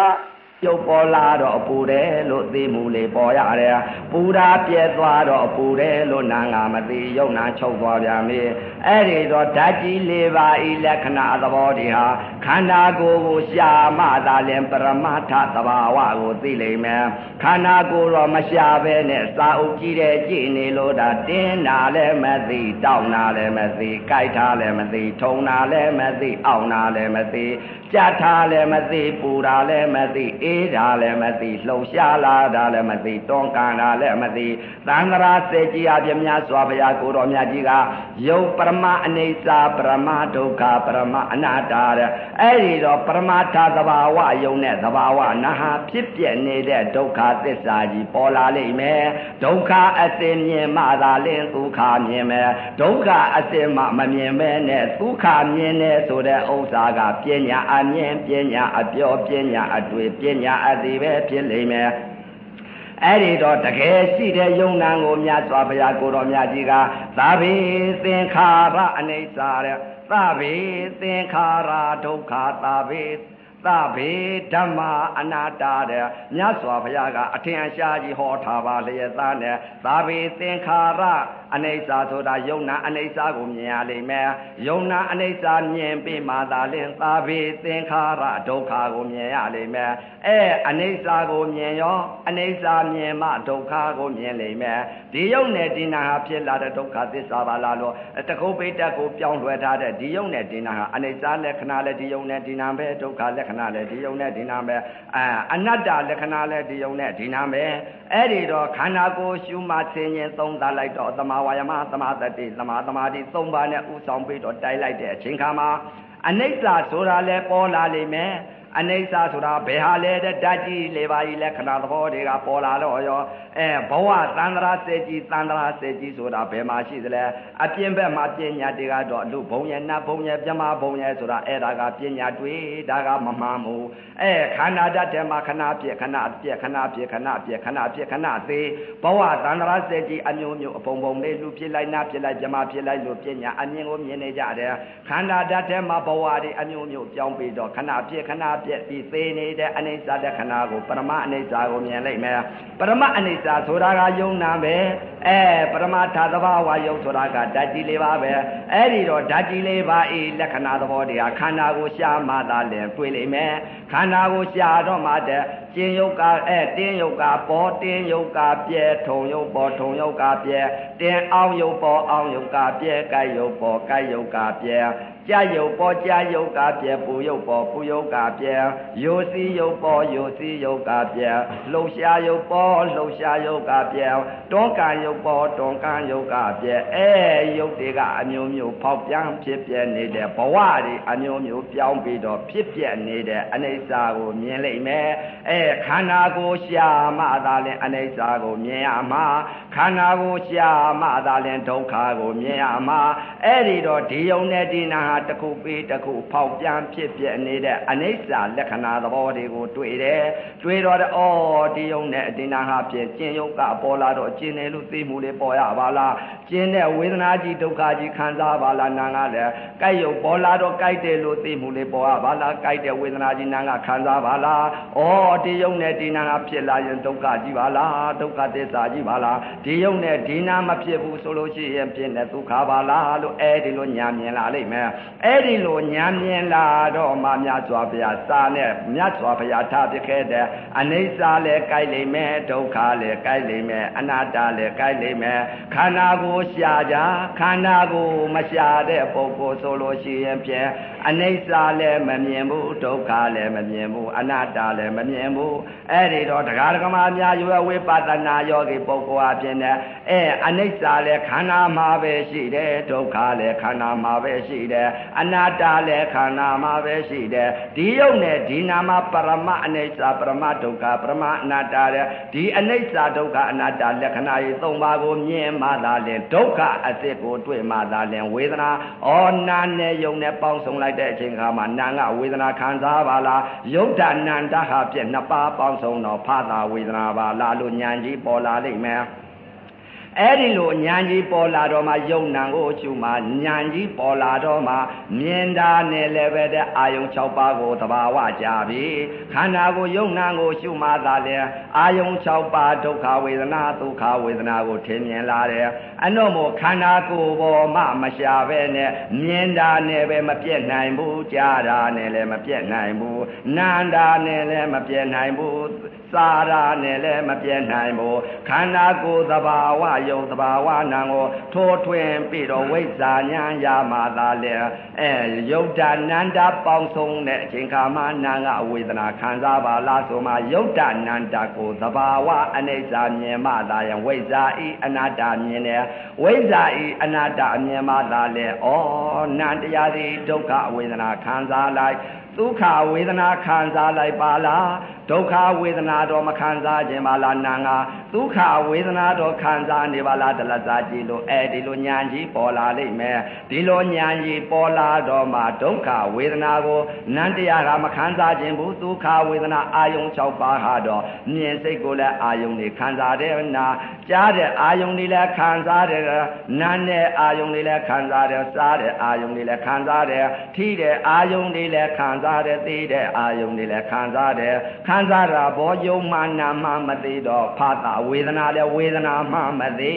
ပြုတ်ပေါ်လာတော့ပူတယ်လို့သိမှုလေးပေါ်ရတယ်ပူတာပြဲသွားတော့ပူတယ်လို့နာငါမသိယုံနာချုပ်သွားပြန်ပြီအဲ့ဒီတော့ဓာတ်ကြီးလေးပါဤလက္ခဏာသဘောတွေဟာခန္ဓာကိုယ်ကိုရှာမှသာလင်ပရမတ္ထသဘာဝကိုသိလိမ့်မယ်ခန္ဓာကိုယ်တော့မရှာဘဲနဲ့စာအုပ်ကြည့်တဲ့ကြည့်နေလို့ဒါတင်းနာလည်းမသိတောက်နာလည်းမသိကြိုက်ထားလည်းမသိထုံနာလည်းမသိအောင့်နာလည်းမသိ ကြက်ထားလည်းမသိပူတာလည်းမသိအေးတာလည်းမသိလှုပ်ရှားလာတာလည်းမသိတွန်းကန်တာလည်းမသိသံဃာစေကြီးအပြမြတ်စွာဘုရားကိုတော်မြတ်ကြီးကယုတ်ပရမအနေစာပရမဒုက္ခပရမအနာတ္တတဲ့အဲ့ဒီတော့ပရမထာသဘာဝယုံနဲ့သဘာဝနာဟာဖြစ်ပြနေတဲ့ဒုက္ခသစ္စာကြီးပေါ်လာလိမ့်မယ်ဒုက္ခအစင်မြင်မှသာလင်းဒုက္ခမြင်မယ်ဒုက္ခအစင်မှမမြင်ပဲနဲ့ဒုက္ခမြင်နေဆိုတဲ့ဥစ္စာကပညာအမြင်ပညာအပြောပညာအတွေ့ပညာအသိပဲဖြစ်လိမ့်မယ်အဲ့ဒီတော့တကယ်ရှိတဲ့ယုံနာကိုမြတ်စွာဘုရားကိုတော်မြတ်ကြီးကသာဘိသင်္ခါရအနိစ္စတဲ့သဗေသင်္ခါရဒုက္ခသဗေသဗေဓမ္မာအနာတတဲ့မြတ်စွာဘုရားကအထင်ရှားကြီးဟောထားပါလျက်သားနဲ့သဗေသင်္ခါရ အနိစ္စဆိုတာယုံနာအနိစ္စကိုမြင်ရလိမ့်မယ်ယုံနာအနိစ္စမြင်ပြီးမှသာလင်သာဘိသင်္ခါရဒုက္ခကိုမြင်ရလိမ့်မယ်အဲအနိစ္စကိုမြင်ရောအနိစ္စမြင်မှဒုက္ခကိုမြင်လိမ့်မယ်ဒီယုံနဲ့ဒီနာဟာဖြစ်လာတဲ့ဒုက္ခသစ္စာပါလားလို့တကုတ်ပိတ်တက်ကိုပြောင်းလွှဲထားတဲ့ဒီယုံနဲ့ဒီနာဟာအနိစ္စလက္ခဏာလည်းဒီယုံနဲ့ဒီနာပဲဒုက္ခလက္ခဏာလည်းဒီယုံနဲ့ဒီနာပဲအာအနတ္တလက္ခဏာလည်းဒီယုံနဲ့ဒီနာပဲအဲ့ဒီတော့ခန္ဓာကိုယ်ရှုမှဆင်းရင်သုံးသပ်လိုက်တော့သမာဝါယမသမာသတိသမာသမာဓိသုံးပါးနဲ့ဥဆောင်ပြီးတော့တိုက်လိုက်တဲ့အချိန်ခါမှာအနိစ္စဆိုတာလည်းပေါ်လာလိမ့်မယ် အနိစ္စဆိုတာဘယ်ဟာလဲတဲ့ဓာတ်ကြီးလေးပါးကြီးလက္ခဏာသဘောတွေကပေါ်လာတော့ရောအဲဘဝသန္တရာစေကြီးသန္တရာစေကြီးဆိုတာဘယ်မှာရှိသလဲအပြင်ဘက်မှာပညာတွေကတော့လူဘုံရဲ့နတ်ဘုံရဲ့ပြမဘုံရဲ့ဆိုတာအဲ့ဒါကပညာတွေဒါကမမှန်ဘူးအဲခန္ဓာဓာတ်ထဲမှာခဏပြက်ခဏပြက်ခဏပြက်ခဏပြက်ခဏပြက်ခဏသေးဘဝသန္တရာစေကြီးအမျိုးမျိုးအပုံပုံလေးလူဖြစ်လိုက်နတ်ဖြစ်လိုက်ပြမဖြစ်လိုက်လို့ပညာအမြင်ကိုမြင်နေကြတယ်ခန္ဓာဓာတ်ထဲမှာဘဝတွေအမျိုးမျိုးပြောင်းပြီးတော့ခဏပြက်ခဏပြက်ပြီးသေးနေတဲ့အနိစ္စလက္ခဏာကိုပရမအနိစ္စကိုမြင်လိုက်မယ်ပရမအနိစ္စဆိုတာကယုံနာပဲအဲပရမထာသဘာဝယုံဆိုတာကဓာတ်ကြီးလေးပါပဲအဲ့ဒီတော့ဓာတ်ကြီးလေးပါအေးလက္ခဏာသဘောတရားခန္ဓာကိုရှားမှသာလင်တွေ့လိမ့်မယ်ခန္ဓာကိုရှားတော့မှတဲ့ကျင်ယုတ်ကအဲတင်းယုတ်ကပေါ်တင်းယုတ်ကပြဲထုံယုတ်ပေါ်ထုံယုတ်ကပြဲတင်းအောင်ယုတ်ပေါ်အောင်ယုတ်ကပြဲကြိုက်ယုတ်ပေါ်ကြိုက်ယုတ်ကပြဲ ကြာယုတ်ပေါ်ကြာယုတ်ကပြဲပူယုတ်ပေါ်ပူယုတ်ကပြဲယိုစီယုတ်ပေါ်ယိုစီယုတ်ကပြဲလှုပ်ရှားယုတ်ပေါ်လှုပ်ရှားယုတ်ကပြဲတွန်းကန်ယုတ်ပေါ်တွန်းကန်ယုတ်ကပြဲအဲယုတ်တွေကအမျိုးမျိုးဖောက်ပြန်ဖြစ်ပြနေတဲ့ဘဝတွေအမျိုးမျိုးပြောင်းပြီးတော့ဖြစ်ပြနေတဲ့အနိစ္စကိုမြင်လိမ့်မယ်အဲခန္ဓာကိုရှာမှသာလင်အနိစ္စကိုမြင်ရမှာခန္ဓာကိုရှာမှသာလင်ဒုက္ခကိုမြင်ရမှာအဲ့ဒီတော့ဒီယုံနဲ့ဒီနာဟာတစ်ခုပြီးတစ်ခုဖောက်ပြန်ဖြစ်ပြနေတဲ့အနိစ္စလက္ခဏာသဘောတွေကိုတွေ့တယ်တွေ့တော့တဲ့ဩဒီယုံနဲ့ဒီနာဟာဖြစ်ကျင်ယုတ်ကပေါ်လာတော့ကျင်တယ်လို့သိမှုလေးပေါ်ရပါလားကျင်တဲ့ဝေဒနာကြီးဒုက္ခကြီးခံစားပါလားနာငါလည်းကြိုက်ရုပ်ပေါ်လာတော့ကြိုက်တယ်လို့သိမှုလေးပေါ်ရပါလားကြိုက်တဲ့ဝေဒနာကြီးနာငါခံစားပါလားဩဒီယုံနဲ့ဒီနာဟာဖြစ်လာရင်ဒုက္ခကြီးပါလားဒုက္ခသစ္စာကြီးပါလားဒီယုံနဲ့ဒီနာမဖြစ်ဘူးဆိုလို့ရှိရင်ဖြစ်နေဒုက္ခပါလားလို့အဲဒီလိုညာမြင်လာလိမ့်မယ်အဲ့ဒီလိုညာမြင်လာတော့မှမြတ်စွာဘုရားစာနဲ့မြတ်စွာဘုရားထားပြခဲ့တဲ့အနိစ္စလည်းကြိုက်လိမ့်မယ်ဒုက္ခလည်းကြိုက်လိမ့်မယ်အနတ္တလည်းကြိုက်လိမ့်မယ်ခန္ဓာကိုရှာကြခန္ဓာကိုမရှာတဲ့ပုဂ္ဂိုလ်ဆိုလို့ရှိရင်ဖြင့်အနိစ္စလည်းမမြင်ဘူးဒုက္ခလည်းမမြင်ဘူးအနတ္တလည်းမမြင်ဘူးအဲ့ဒီတော့တရားဓမ္မများရွယ်ဝိပဿနာယောဂီပုဂ္ဂိုလ်အဖြစ်နဲ့အဲအနိစ္စလည်းခန္ဓာမှာပဲရှိတယ်ဒုက္ခလည်းခန္ဓာမှာပဲရှိတယ်အနတ္တလည်းခန္ဓာမှာပဲရှိတယ်ဒီယုတ်နဲ့ဒီနာမပရမအနိစ္စပရမဒုက္ခပရမအနတ္တတဲ့ဒီအနိစ္စဒုက္ခအနတ္တလက္ခဏာကြီးသုံးပါးကိုမြင်မှသာလင်ဒုက္ခအစစ်ကိုတွေ့မှသာလင်ဝေဒနာဩနာနဲ့ယုံနဲ့ပေါင်းစုံလိုက်တဲ့အချိန်ခါမှာနာငါဝေဒနာခံစားပါလားယုတ်တနန္တဟာပြည့်နှစ်ပါးပေါင်းစုံတော့ဖာသာဝေဒနာပါလားလို့ဉာဏ်ကြီးပေါ်လာလိမ့်မယ် အဲ့ဒီလိုဉာဏ်ကြီးပေါ်လာတော့မှယုံနံကိုရှုမှဉာဏ်ကြီးပေါ်လာတော့မှမြင်တာနဲ့လည်းပဲတဲ့အာယုံ6ပါးကိုသဘာဝကြပြီခန္ဓာကိုယုံနံကိုရှုမှသာလေအာယုံ6ပါးဒုက္ခဝေဒနာဒုက္ခဝေဒနာကိုထင်မြင်လာတယ်အနှုတ်မို့ခန္ဓာကိုယ်ပေါ်မှမရှာပဲနဲ့မြင်တာနဲ့ပဲမပြည့်နိုင်ဘူးကြားတာနဲ့လည်းမပြည့်နိုင်ဘူးနားတာနဲ့လည်းမပြည့်နိုင်ဘူး စာရာနဲ့လည်းမပြည့်နိုင်ဘူးခန္ဓာကိုယ်သဘာဝယုံသဘာဝနာကိုထိုးထွင်းပြီးတော့ဝိဇ္ဇာဉာဏ်ရမှသာလေအဲယုတ်တနန္တပေါင်းဆုံးတဲ့အချိန်ခါမှနာငါဝေဒနာခံစားပါလားဆိုမှယုတ်တနန္တကိုသဘာဝအနိစ္စမြင်မှသာယဝိဇ္ဇာဤအနာတ္တမြင်တယ်ဝိဇ္ဇာဤအနာတ္တအမြင်မှသာလေဩနန္တရားသည်ဒုက္ခဝေဒနာခံစားလိုက်ဒုက္ခဝေဒနာခံစားလိုက်ပါလား ဒုက္ခဝေဒနာတော့မခံစားခြင်းပါလားနာငါဒုက္ခဝေဒနာတော့ခံစားနေပါလားတလစားကြည့်လို့အဲဒီလိုညာကြီးပေါ်လာလိမ့်မယ်ဒီလိုညာကြီးပေါ်လာတော့မှဒုက္ခဝေဒနာကိုနန္တရားကမခံစားခြင်းဘူးဒုက္ခဝေဒနာအာယုံ6ပါးဟာတော့မြင်စိတ်ကိုလည်းအာယုံတွေခံစားတယ်နာကြားတဲ့အာယုံတွေလည်းခံစားတယ်နားတဲ့အာယုံတွေလည်းခံစားတယ်စားတဲ့အာယုံတွေလည်းခံစားတယ်ထိတဲ့အာယုံတွေလည်းခံစားတယ်သိတဲ့အာယုံတွေလည်းခံစားတယ်ခံစားတာဘောယုံမှနာမှမသိတော့ဖာတာဝေဒနာလည်းဝေဒနာမှမသိ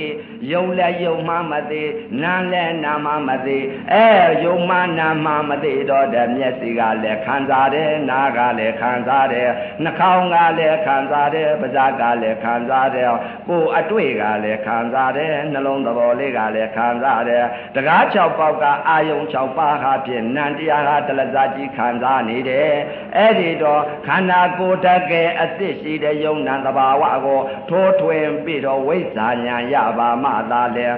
ယုံလည်းယုံမှမသိနာလည်းနာမှမသိအဲယုံမှနာမှမသိတော့တဲ့မျက်စိကလည်းခံစားတယ်နားကလည်းခံစားတယ်နှာခေါင်းကလည်းခံစားတယ်ပါးစပ်ကလည်းခံစားတယ်ကိုယ်အတွေ့ကလည်းခံစားတယ်နှလုံးသဘောလေးကလည်းခံစားတယ်တကား6ပေါက်ကအာယုံ6ပါးဟာဖြင့်နန္တရားဟာတလဇာကြီးခံစားနေတယ်အဲ့ဒီတော့ခန္ဓာကိုယ်တကယ်အစ်စ်ရှိတဲ့ယုံနံသဘာဝကိုထိုးထွင်းပြီးတော့ဝိဇ္ဇာညာရပါမှသာလေဩ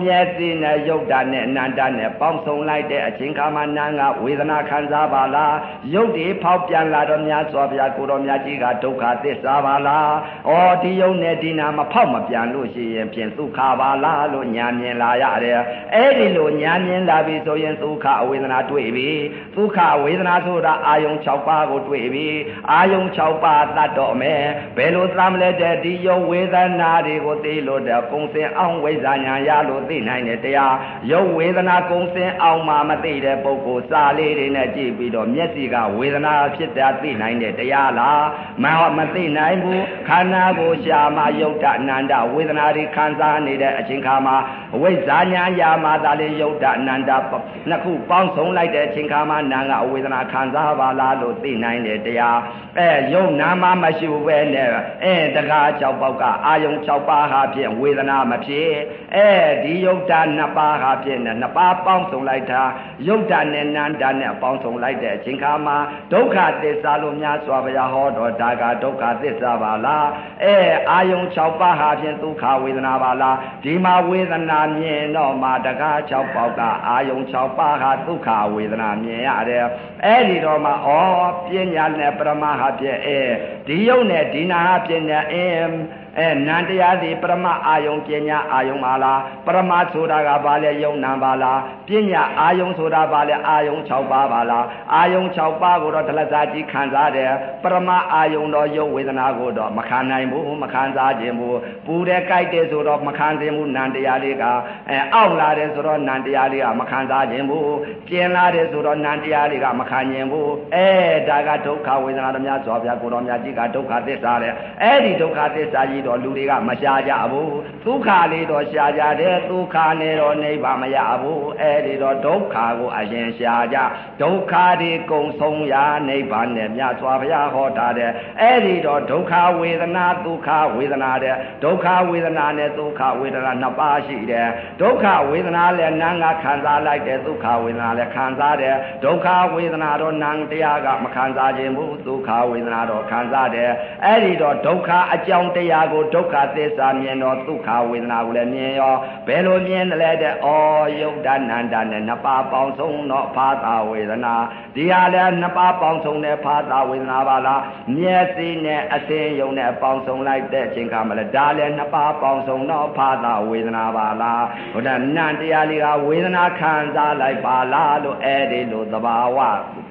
မျက်စိနဲ့ယုတ်တာနဲ့နန္တနဲ့ပေါင်းစုံလိုက်တဲ့အချိန်ခါမှနာငါဝေဒနာခံစားပါလားယုတ်ဒီဖောက်ပြန်လာတော့များစွာဘုရားကိုတော်မြတ်ကြီးကဒုက္ခသစ္စာပါလားဩဒီယုံနဲ့ဒီနာမဖောက်မပြန်လို့ရှိရင်ဖြင့်ဒုက္ခပါလားလို့ညာမြင်လာရတယ်အဲ့ဒီလိုညာမြင်လာပြီဆိုရင်ဒုက္ခအဝေဒနာတွေ့ပြီဒုက္ခဝေဒနာဆိုတာအာယုံ6ပါးကိုတွေ့ပြီအာယုံ6ပါးတတ်တော့မယ်ဘယ်လိုသမလဲတဲ့ဒီယုံဝေဒနာတွေကိုသိလို့တဲ့ကုံစင်အောင်ဝိဇာညာရလို့သိနိုင်တဲ့တရားယုံဝေဒနာကုံစင်အောင်မှမသိတဲ့ပုဂ္ဂိုလ်စာလေးတွေနဲ့ကြည့်ပြီးတော့မျက်စိကဝေဒနာဖြစ်တာသိနိုင်တဲ့တရားလားမမသိနိုင်ဘူးခန္ဓာကိုရှာမှယုတ်တအနန္တဝေဒနာတွေခံစားနေတဲ့အချိန်ခါမှာဝိဇာညာရမှသာလေယုတ်တအနန္တနှစ်ခုပေါင်းစုံလိုက်တဲ့အချိန်ခါမှာနာငါဝေဒနာခံစားပါလားလို့သိနိုင်တဲ့တရားအဲယုံနာမမရှိဘူးပဲနဲ့အဲတကား၆ပေါက်ကအာယုံ၆ပါးဟာဖြင့်ဝေဒနာမဖြစ်အဲဒီယုတ်တာနှစ်ပါးဟာဖြင့်နှစ်ပါးပေါင်းစုံလိုက်တာယုတ်တာနဲ့နန္တာနဲ့ပေါင်းစုံလိုက်တဲ့အချိန်ခါမှာဒုက္ခသစ္စာလို့များစွာဘုရားဟောတော်ဒါကဒုက္ခသစ္စာပါလားအဲအာယုံ၆ပါးဟာဖြင့်ဒုက္ခဝေဒနာပါလားဒီမှာဝေဒနာမြင်တော့မှတကား၆ပေါက်ကအာယုံ၆ပါးဟာဒုက္ခဝေဒနာမြင်ရတယ်အဲ့ဒီတော့မှဩပညာနဲ့ပရမဟာဖြင့်အဲဒီယုတ်နဲ့ဒီနာဟာဖြင့်အင်း အဲနန္တရားစီပရမအာယုံပညာအာယုံပါလားပရမဆိုတာကဘာလဲယုံနံပါလားပညာအာယုံဆိုတာဘာလဲအာယုံ6ပါးပါလားအာယုံ6ပါးကိုတော့ဒလစာကြီးခံစားတယ်ပရမအာယုံတော့ယုံဝေဒနာကိုတော့မခံနိုင်ဘူးမခံစားခြင်းဘူးပူတယ်ကြိုက်တယ်ဆိုတော့မခံခြင်းဘူးနန္တရားလေးကအဲအောက်လာတယ်ဆိုတော့နန္တရားလေးကမခံစားခြင်းဘူးကျင်လာတယ်ဆိုတော့နန္တရားလေးကမခံခြင်းဘူးအဲဒါကဒုက္ခဝေဒနာတော်များစွာဘုရားကိုတော်များကြီးကဒုက္ခသစ္စာတဲ့အဲ့ဒီဒုက္ခသစ္စာကြီးတော့လူတွေကမရှားကြဘူးဒုက္ခလေးတော့ရှားကြတယ်ဒုက္ခနဲ့တော့နိဗ္ဗာန်မရဘူးအဲ့ဒီတော့ဒုက္ခကိုအရင်ရှားကြဒုက္ခတွေကုံဆုံးရာနိဗ္ဗာန်နဲ့မြတ်စွာဘုရားဟောတာတဲ့အဲ့ဒီတော့ဒုက္ခဝေဒနာဒုက္ခဝေဒနာတဲ့ဒုက္ခဝေဒနာနဲ့ဒုက္ခဝေဒနာနှစ်ပါးရှိတယ်ဒုက္ခဝေဒနာလည်းနာငါခံစားလိုက်တယ်ဒုက္ခဝေဒနာလည်းခံစားတယ်ဒုက္ခဝေဒနာတော့နာတရားကမခံစားခြင်းဘူးဒုက္ခဝေဒနာတော့ခံစားတယ်အဲ့ဒီတော့ဒုက္ခအကြောင်းတရားကိုဒုက္ခသစ္စာမြင်တော့ဒုက္ခဝေဒနာကိုလည်းမြင်ရောဘယ်လိုမြင်တယ်လဲတဲ့ဩယုတ်တနန္တနဲ့နှစ်ပါးပေါင်းဆုံးတော့ဖာသာဝေဒနာဒီဟာလည်းနှစ်ပါးပေါင်းဆုံးတဲ့ဖာသာဝေဒနာပါလားမျက်စိနဲ့အသင်ယုံနဲ့ပေါင်းဆုံးလိုက်တဲ့အချိန်ခါမှလည်းဒါလည်းနှစ်ပါးပေါင်းဆုံးတော့ဖာသာဝေဒနာပါလားဟိုဒါနန္တရားလေးကဝေဒနာခံစားလိုက်ပါလားလို့အဲ့ဒီလိုသဘာဝ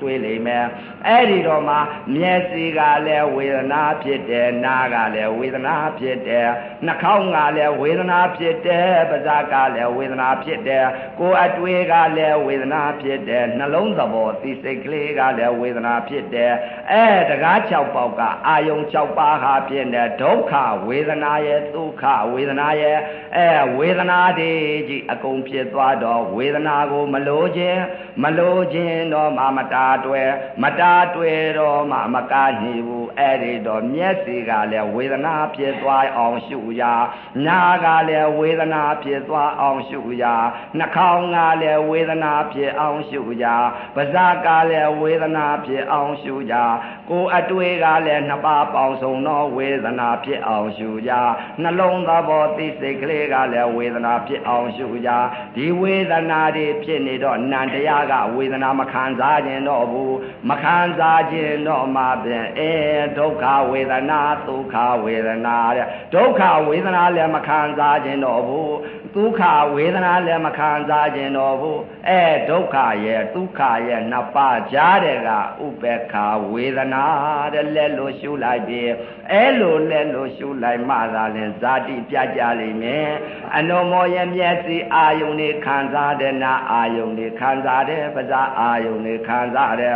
တွေးလိမ့်မယ်အဲ့ဒီတော့မှမျက်စိကလည်းဝေဒနာဖြစ်တယ်နားကလည်းဝေဒနာဖြစ်တယ်နှာခေါင်းကလည်းဝေဒနာဖြစ်တယ်ပါးစပ်ကလည်းဝေဒနာဖြစ်တယ်ကိုယ်အတွေးကလည်းဝေဒနာဖြစ်တယ်နှလုံးသဘောသိစိတ်ကလေးကလည်းဝေဒနာဖြစ်တယ်အဲတကား6ပေါက်ကအာယုံ6ပါးဟာဖြစ်တယ်ဒုက္ခဝေဒနာရဲ့ဒုက္ခဝေဒနာရဲ့အဲဝေဒနာတွေကြီးအကုန်ဖြစ်သွားတော့ဝေဒနာကိုမလိုခြင်းမလိုခြင်းတော့မှမတာတွယ်မတာတွယ်တော့မှမကားညှိဘူးအဲ့ဒီတော့မျက်စိကလည်းဝေဒနာဖြစ်သွားအောင်ရှုရာနားကလည်းဝေဒနာဖြစ်သွားအောင်ရှုရာနှာခေါင်းကလည်းဝေဒနာဖြစ်အောင်ရှုရာပါးစပ်ကလည်းဝေဒနာဖြစ်အောင်ရှုရာ ကိုယ်အတွေ့ကလည်းနှစ်ပါးပေါင်းစုံသောဝေဒနာဖြစ်အောင်ရှုရာနှလုံးသဘောသိစိတ်ကလေးကလည်းဝေဒနာဖြစ်အောင်ရှုရာဒီဝေဒနာတွေဖြစ်နေတော့နန္တရားကဝေဒနာမခံစားခြင်းတော့တော့ဘူးမခံစားခြင်းတော့မှဖြင့်အဲဒုက္ခဝေဒနာဒုက္ခဝေဒနာတဲ့ဒုက္ခဝေဒနာလည်းမခံစားခြင်းတော့ဘူး ဒုက္ခဝေဒနာလည်းမခံစားခြင်းတော့ဘူးအဲဒုက္ခရဲ့ဒုက္ခရဲ့နှစ်ပါးကြားတဲ့ကဥပေက္ခဝေဒနာတဲ့လက်လို့ရှုလိုက်ပြီအဲလိုလက်လို့ရှုလိုက်မှသာလဲဇာတိပြကြလိမ့်မယ်အနုမောရဲ့မျက်စိအာယုန်တွေခံစားတဲ့နာအာယုန်တွေခံစားတဲ့ပဇာအာယုန်တွေခံစားတဲ့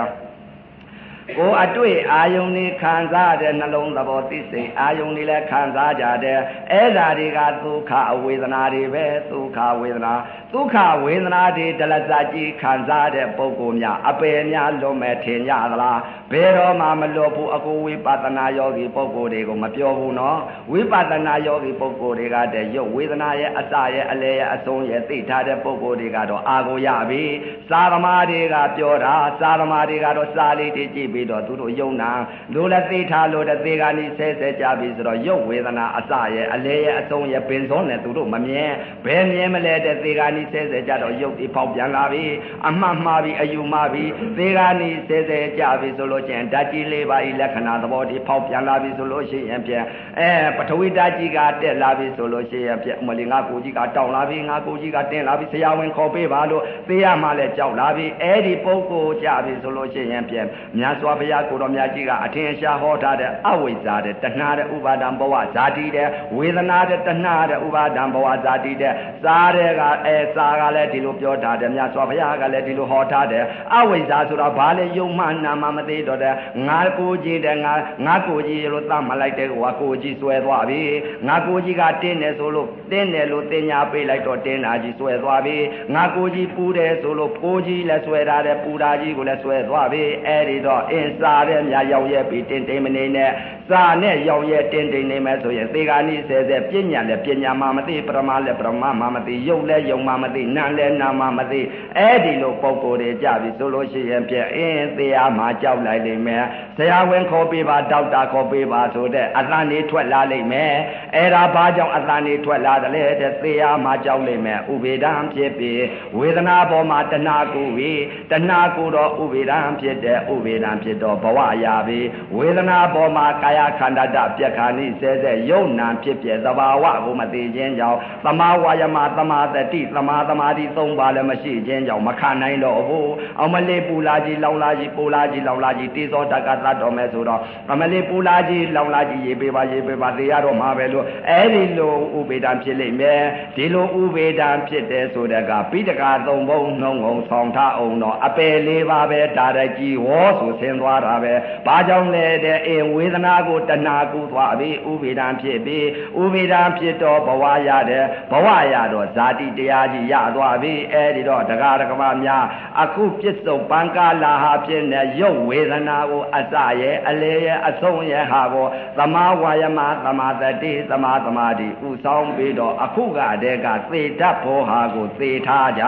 ကိုအတွေ့အာယုန်တွေခံစားတဲ့နှလုံးသဘောသိစိတ်အာယုန်တွေလည်းခံစားကြတဲ့အဲ့ဓာတွေကဒုက္ခအဝေဒနာတွေပဲဒုက္ခဝေဒနာဒုက္ခဝေဒနာတွေဒလဇာကြီးခံစားတဲ့ပုဂ္ဂိုလ်များအပယ်များလွန်မဲ့ထင်ကြသလားဘယ်တော့မှမလွတ်ဘူးအကိုဝိပဿနာယောဂီပုဂ္ဂိုလ်တွေကိုမပြောဘူးနော်ဝိပဿနာယောဂီပုဂ္ဂိုလ်တွေကတည်းရုပ်ဝေဒနာရဲ့အစရဲ့အလယ်ရဲ့အဆုံးရဲ့သိထားတဲ့ပုဂ္ဂိုလ်တွေကတော့အာကိုရပြီစာသမားတွေကပြောတာစာသမားတွေကတော့စာလေးတွေကြည့်ပြီးတော့သူတို့ယုံနာလို့လည်းသိထားလို့တဲ့သေကနီဆဲဆဲကြပြီဆိုတော့ရုပ်ဝေဒနာအစရဲ့အလယ်ရဲ့အဆုံးရဲ့ပင်စောနဲ့သူတို့မမြင်ဘယ်မြင်မလဲတဲ့သေကနီဆဲဆဲကြတော့ရုပ်ဒီပေါက်ပြန်လာပြီအမှတ်မှားပြီအယူမှားပြီသေကနီဆဲဆဲကြပြီဆိုလို့ချင်းဓာတ်ကြီးလေးပါဤလက္ခဏာသဘောဒီပေါက်ပြန်လာပြီဆိုလို့ရှိရင်ပြန်အဲပထဝီဓာတ်ကြီးကတက်လာပြီဆိုလို့ရှိရင်ပြန်မလီငါကိုကြီးကတောင်းလာပြီငါကိုကြီးကတင်းလာပြီဆရာဝန်ခေါ်ပေးပါလို့သေရမှလည်းကြောက်လာပြီအဲ့ဒီပုဂ္ဂိုလ်ကြပြီဆိုလို့ရှိရင်ပြန်မြတ်စွာဘုရားကိုတော်မြတ်ကြီးကအထင်ရှားဟောထားတဲ့အဝိဇ္ဇာတဲ့တဏှာတဲ့ဥပါဒံဘဝဇာတိတဲ့ဝေဒနာတဲ့တဏှာတဲ့ဥပါဒံဘဝဇာတိတဲ့စားတဲ့ကအဲစားကလည်းဒီလိုပြောထားတယ်မြတ်စွာဘုရားကလည်းဒီလိုဟောထားတယ်အဝိဇ္ဇာဆိုတာဘာလဲယုံမှနာမှမသိတော့တဲ့ငါကိုကြီးတဲ့ငါငါကိုကြီးလို့သတ်မလိုက်တဲ့ဟိုကကိုကြီးဆွဲသွားပြီငါကိုကြီးကတင်းတယ်ဆိုလို့တင်းတယ်လို့တင်ညာပေးလိုက်တော့တင်းတာကြီးဆွဲသွားပြီငါကိုကြီးပူတယ်ဆိုလို့ကိုကြီးလည်းဆွဲထားတယ်ပူတာကြီးကိုလည်းဆွဲသွားပြီအဲ့ဒီတော့အင်းစားတဲ့မြတ်ရောက်ရဲ့ပြီးတင်းတင်းမနေနဲ့စာနဲ့ရောက်ရဲ့တင်းတင်းနေမယ်ဆိုရင်သေဂာနိဆဲဆဲပြညာလည်းပညာမှမသိပရမလည်းပရမမှမသိယုတ်လည်းယုံမှမသိနာလည်းနာမှမသိအဲ့ဒီလိုပုံကိုယ်တွေကြပြီဆိုလို့ရှိရင်ပြအင်းတရားမှကြောက်လိုက်လိမ့်မယ်ဆရာဝန်ခေါ်ပေးပါဒေါက်တာခေါ်ပေးပါဆိုတဲ့အသံနေထွက်လာလိမ့်မယ်အဲ့ဒါဘာကြောင့်အသံနေထွက်လာတယ်လဲတဲ့သေရမှကြောက်လိမ့်မယ်ဥပေဒံဖြစ်ပြီးဝေဒနာပေါ်မှာတဏှာကိုဝေတဏှာကိုတော့ဥပေဒံဖြစ်တဲ့ဥပေဒံဖြစ်တော့ဘဝရာပြီဝေဒနာပေါ်မှာကာယခန္ဓာတပြက်ခါနိဆဲဆဲယုံနာဖြစ်ပြသဘာဝကိုမသိခြင်းကြောင့်သမာဝါယမသမာတတိသမာသမာဓိသုံးပါလည်းမရှိခြင်းကြောင့်မခံနိုင်တော့ဘူးအောင်မလေးပူလာကြီးလောင်လာကြီးပူလာကြီးလောင်လာကြီးတေသောတက္ကသတ်တော်မယ်ဆိုတော့အမလေးပူလာကြီးလောင်လာကြီးရေးပေးပါရေးပေးပါသိရတော့မှာပဲလို့အဲ့ဒီလိုဥပေဒံဖြစ်လိမ့်မယ်ဒီလိုဥပေဒံဖြစ်တယ်ဆိုတဲ့ကပိဋကသုံးဘုံနှုံငုံဆောင်ထအောင်တော့အပယ်လေးပါပဲဒါရကြီးဝေါဆိုဆင်းသွားတာပဲဘာကြောင့်လဲတဲ့အင်းဝေဒနာကိုတဏှာကူသွားပြီဥပေဒံဖြစ်ပြီဥပေဒံဖြစ်တော့ဘဝရတဲ့ဘဝရတော့ဇာတိတရားကြီးရသွားပြီအဲ့ဒီတော့တရားဓမ္မများအခုပြစ္ဆုတ်ပံကာလာဟာဖြစ်နေရုပ်ဝေဒနာကိုအစရဲ့အလေရဲ့အဆုံးရဲ့ဟာကိုသမာဝါယမသမာတတိသမာသမာဓိဥဆောင်ပြီးတော့အခုကတည်းကသေတတ်ဘောဟာကိုသေထားကြ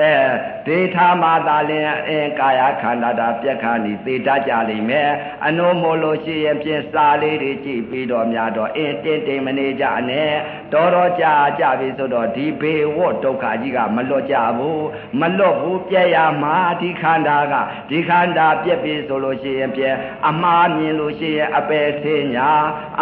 အဲဒေထာမာသာလင်အင်ကာယခန္ဓာတာပြက်ခဏီသေတတ်ကြလိမ့်မယ်အနုမို့လို့ရှိရင်ဖြင့်စာလေးတွေကြည့်ပြီးတော့များတော့အင်းတင်းတင်းမနေကြနဲ့တော်တော်ကြာကြပြီဆိုတော့ဒီဘေဝတ်ဒုက္ခကြီးကမလွတ်ကြဘူးမလွတ်ဘူးပြက်ရမှာဒီခန္ဓာကဒီခန္ဓာပြက်ပြီဆိုလို့ရှိရင်ပြက်အမှားမြင်လို့ရှိရင်အပယ်ဆင်းညာ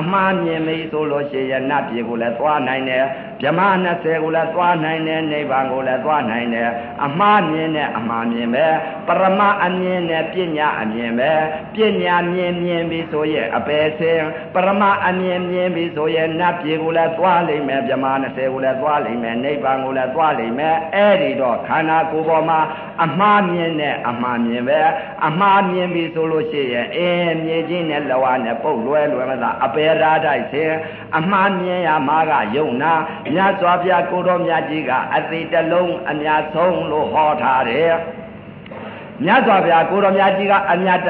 အမှားမြင်ပြီဆိုလို့ရှိရင်နတ်ပြည်ကိုလည်းသွားနိုင်တယ်ဗြဟ္မာ20ကိုလည်းသွားနိုင်တယ်နိဗ္ဗာန်ကိုလည်းသွားနိုင်တယ်အမှားမြင်နဲ့အမှားမြင်ပဲပရမအမြင်နဲ့ပညာအမြင်ပဲပညာမြင်မြင်ပြီဆိုရင်အပယ်ဆင်းပရမအမြင်မြင်ပြီဆိုရင်နတ်ပြည်ကိုလည်းသွားလိမ့်မယ်ဗြဟ္မာ20ကိုလည်းသွားလိမ့်မယ်နိဗ္ဗာန်ကိုလည်းသွားလိမ့်မယ်အဲ့ဒီတော့ခန္ဓာကိုယ်ပေါ်မှာ အမှားမြင်နဲ့အမှားမြင်ပဲအမှားမြင်ပြီဆိုလို့ရှိရင်အင်းမြေကြီးနဲ့လဝါနဲ့ပုတ်လွဲလွယ်မသာအပေရာတိုက်ဆင်းအမှားမြင်ရမှာကယုံနာမြတ်စွာဘုရားကိုတော်မြတ်ကြီးကအသေးတလုံးအများဆုံးလို့ဟောထားတယ် မြတ်စွာဘုရားကိုတော်မြတ်ကြီးကအမြတ်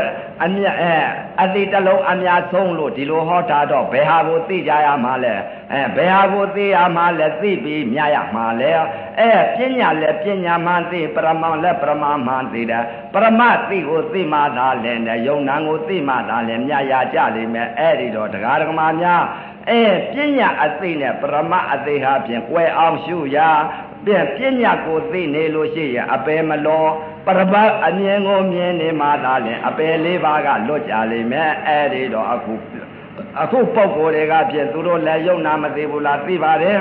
အမြတ်အဲအသေးတလုံးအများဆုံးလို့ဒီလိုဟောထားတော့ဘယ်ဟာကိုသိကြရမှာလဲအဲဘယ်ဟာကိုသိရမှာလဲသိပြီးမြတ်ရမှာလဲအဲပညာလဲပညာမှန်သိပရမလဲပရမမှန်သိတယ်ပရမသိကိုသိမှသာလဲနဲ့ယုံနာကိုသိမှသာလဲမြတ်ရကြလိမ့်မယ်အဲ့ဒီတော့တရားဓမ္မများအဲပညာအသိနဲ့ပရမအသိဟာဖြင့်ကွယ်အောင်ရှုရာပြန်ပညာကိုသိနေလို့ရှိရင်အပေမလော ပရပတ်အမြင်ကိုမြင်နေမှသာလင်အပယ်လေးပါးကလွတ်ကြလိမ့်မယ်အဲ့ဒီတော့အခုအခုပုံကိုယ်တွေကဖြင့်သူတို့လည်းယုံနာမသိဘူးလားသိပါတယ်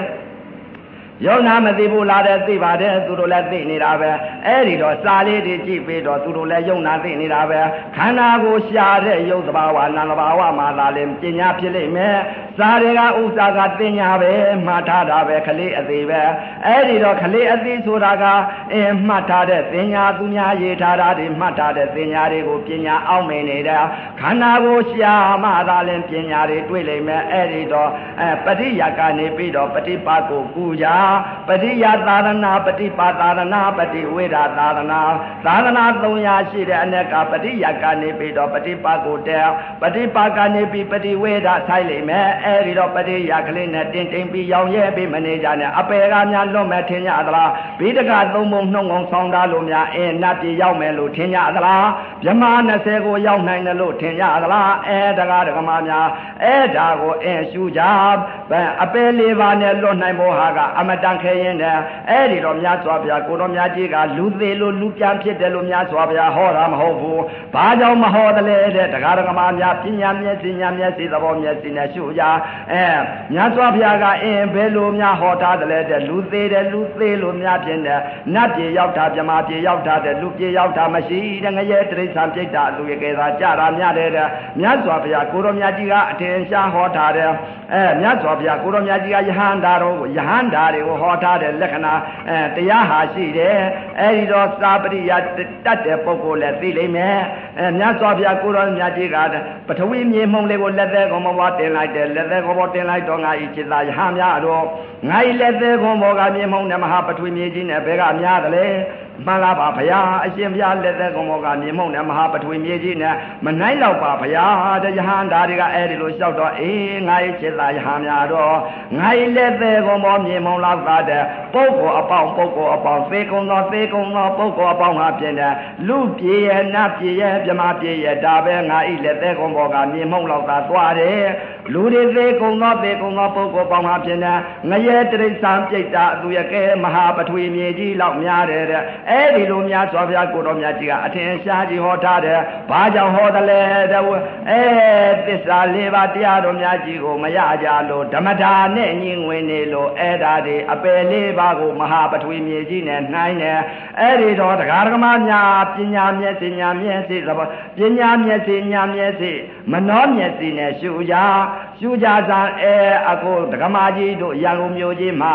ယုံနာမသိဘူးလားတဲ့သိပါတယ်သူတို့လည်းသိနေတာပဲအဲ့ဒီတော့စာလေးတွေကြည့်ပြီးတော့သူတို့လည်းယုံနာသိနေတာပဲခန္ဓာကိုရှာတဲ့ယုတ်တဘာဝနာတဘာဝမှာသာလင်ပညာဖြစ်လိမ့်မယ် စာတွေကဥစ္စာကတင်ညာပဲမှတ်ထားတာပဲခလေးအသေးပဲအဲ့ဒီတော့ခလေးအသေးဆိုတာကအင်းမှတ်ထားတဲ့တင်ညာသူများရေးထားတာတွေမှတ်ထားတဲ့တင်ညာတွေကိုပညာအောင်မင်းနေတာခန္ဓာကိုရှာမှသာလင်ပညာတွေတွေ့လိမ့်မယ်အဲ့ဒီတော့အဲပရိယကနေပြီးတော့ပฏิပါကိုကူကြပရိယသာရဏပฏิပါသာရဏပฏิဝေဒသာရဏသာရဏ300ရှိတဲ့အ ਨੇ ကပရိယကနေပြီးတော့ပฏิပါကိုတဲပฏิပါကနေပြီးပฏิဝေဒဆိုင်လိမ့်မယ် အဲဒီတော့ပရိယကလေးနဲ့တင်တင်ပြီးရောင်ရဲပြီးမနေကြနဲ့အပေကများလွတ်မဲ့ထင်ကြသလားဘိဒကသုံးပုံနှုံအောင်ဆောင်းတာလို့များအင်းနတ်ပြည်ရောက်မယ်လို့ထင်ကြသလားမြမ20ကိုရောက်နိုင်တယ်လို့ထင်ကြသလားအဲတကားတကမာများအဲဒါကိုအင်းရှုကြအပေလေးပါးနဲ့လွတ်နိုင်ဖို့ဟာကအမတန်ခဲရင်တဲ့အဲ့ဒီတော့မြတ်စွာဘုရားကိုတော်မြတ်ကြီးကလူသေးလို့လူပြန်ဖြစ်တယ်လို့မြတ်စွာဘုရားဟောတာမဟုတ်ဘူးဘာကြောင့်မဟောတယ်လဲတဲ့တရားဓမ္မများပညာမျက်စိညာမျက်စိသဘောမျက်စိနဲ့ရှုကြအဲမြတ်စွာဘုရားကအင်းဘယ်လိုများဟောထားတယ်လဲတဲ့လူသေးတယ်လူသေးလို့များဖြစ်တယ်နတ်ပြေရောက်တာမြမပြေရောက်တာတဲ့လူပြေရောက်တာမရှိတဲ့ငရဲတိရစ္ဆာန်ပြိတ္တာလူရကဲသာကြတာများတယ်တဲ့မြတ်စွာဘုရားကိုတော်မြတ်ကြီးကအထင်ရှားဟောထားတယ်အဲမြတ်စွာဘုရားကိုတော်မြတ်ကြီးကယဟန္တာတော်ကိုယဟန္တာတွေကိုဟောထားတဲ့လက္ခဏာအဲတရားဟာရှိတယ်အဲဒီတော့သာပရိယတတ်တဲ့ပုဂ္ဂိုလ်လည်းသိလိမ့်မယ်အဲမြတ်စွာဘုရားကိုတော်မြတ်ကြီးကပထဝီမြေမှုံလေးကိုလက်သေးကောင်ဘောတင်လိုက်တယ်လက်သေးခွန်ပေါ်တင်လိုက်တော့ငါဤจิตသားယဟများတော့ငါဤလက်သေးခွန်ပေါ်ကမြေမုံနဲ့မဟာပထွေမြေကြီးနဲ့ဘဲကများတယ်လေမှန်လားပါဘုရားအရှင်ဘုရားလက်သက်ကုံဘောကမြေမုံနဲ့မဟာပထွေမြေကြီးနဲ့မနိုင်တော့ပါဘုရားတယဟန်ဒါတွေကအဲ့ဒီလိုလျှောက်တော့အေးငါရဲ့ချစ်သားယဟန်များတော့ငါရဲ့လက်သက်ကုံဘောမြေမုံလောက်ကားတဲ့ပုဂ္ဂိုလ်အပေါင်းပုဂ္ဂိုလ်အပေါင်းသေကုံသောသေကုံသောပုဂ္ဂိုလ်အပေါင်းဟာပြင်တဲ့လူပြေရနတ်ပြေရမြမပြေရဒါပဲငါဤလက်သက်ကုံဘောကမြေမုံလောက်ကားသွားတယ် လူတွေသေးကုံသောသေကုံသောပုဂ္ဂိုလ်ပေါင်းဟာပြင်တယ်ငရဲတရိစ္ဆာန်ပြိတ္တာသူရဲ့ကဲမဟာပထဝီမြေကြီးလောက်များတယ်တဲ့အဲ့ဒီလိုများစွာဘုရားကိုတော်မြတ်ကြီးကအထင်ရှားကြီးဟောထားတယ်။ဘာကြောင့်ဟောတယ်လဲတဲ့အဲသစ္စာလေးပါးတရားတော်များကြီးကိုမရကြလို့ဓမ္မတာနဲ့ညင်ဝင်နေလို့အဲ့ဒါတွေအပယ်လေးပါးကိုမဟာပထဝီမြေကြီးနဲ့နှိုင်းတယ်။အဲ့ဒီတော့တရားဓမ္မများပညာမျက်စိညာမျက်စိသဘောပညာမျက်စိညာမျက်စိ မနှောမျက်စိနဲ့ရှုကြရှုကြစားအဲအခုဓမ္မကြီးတို့ရန်ကုန်မြို့ကြီးမှာ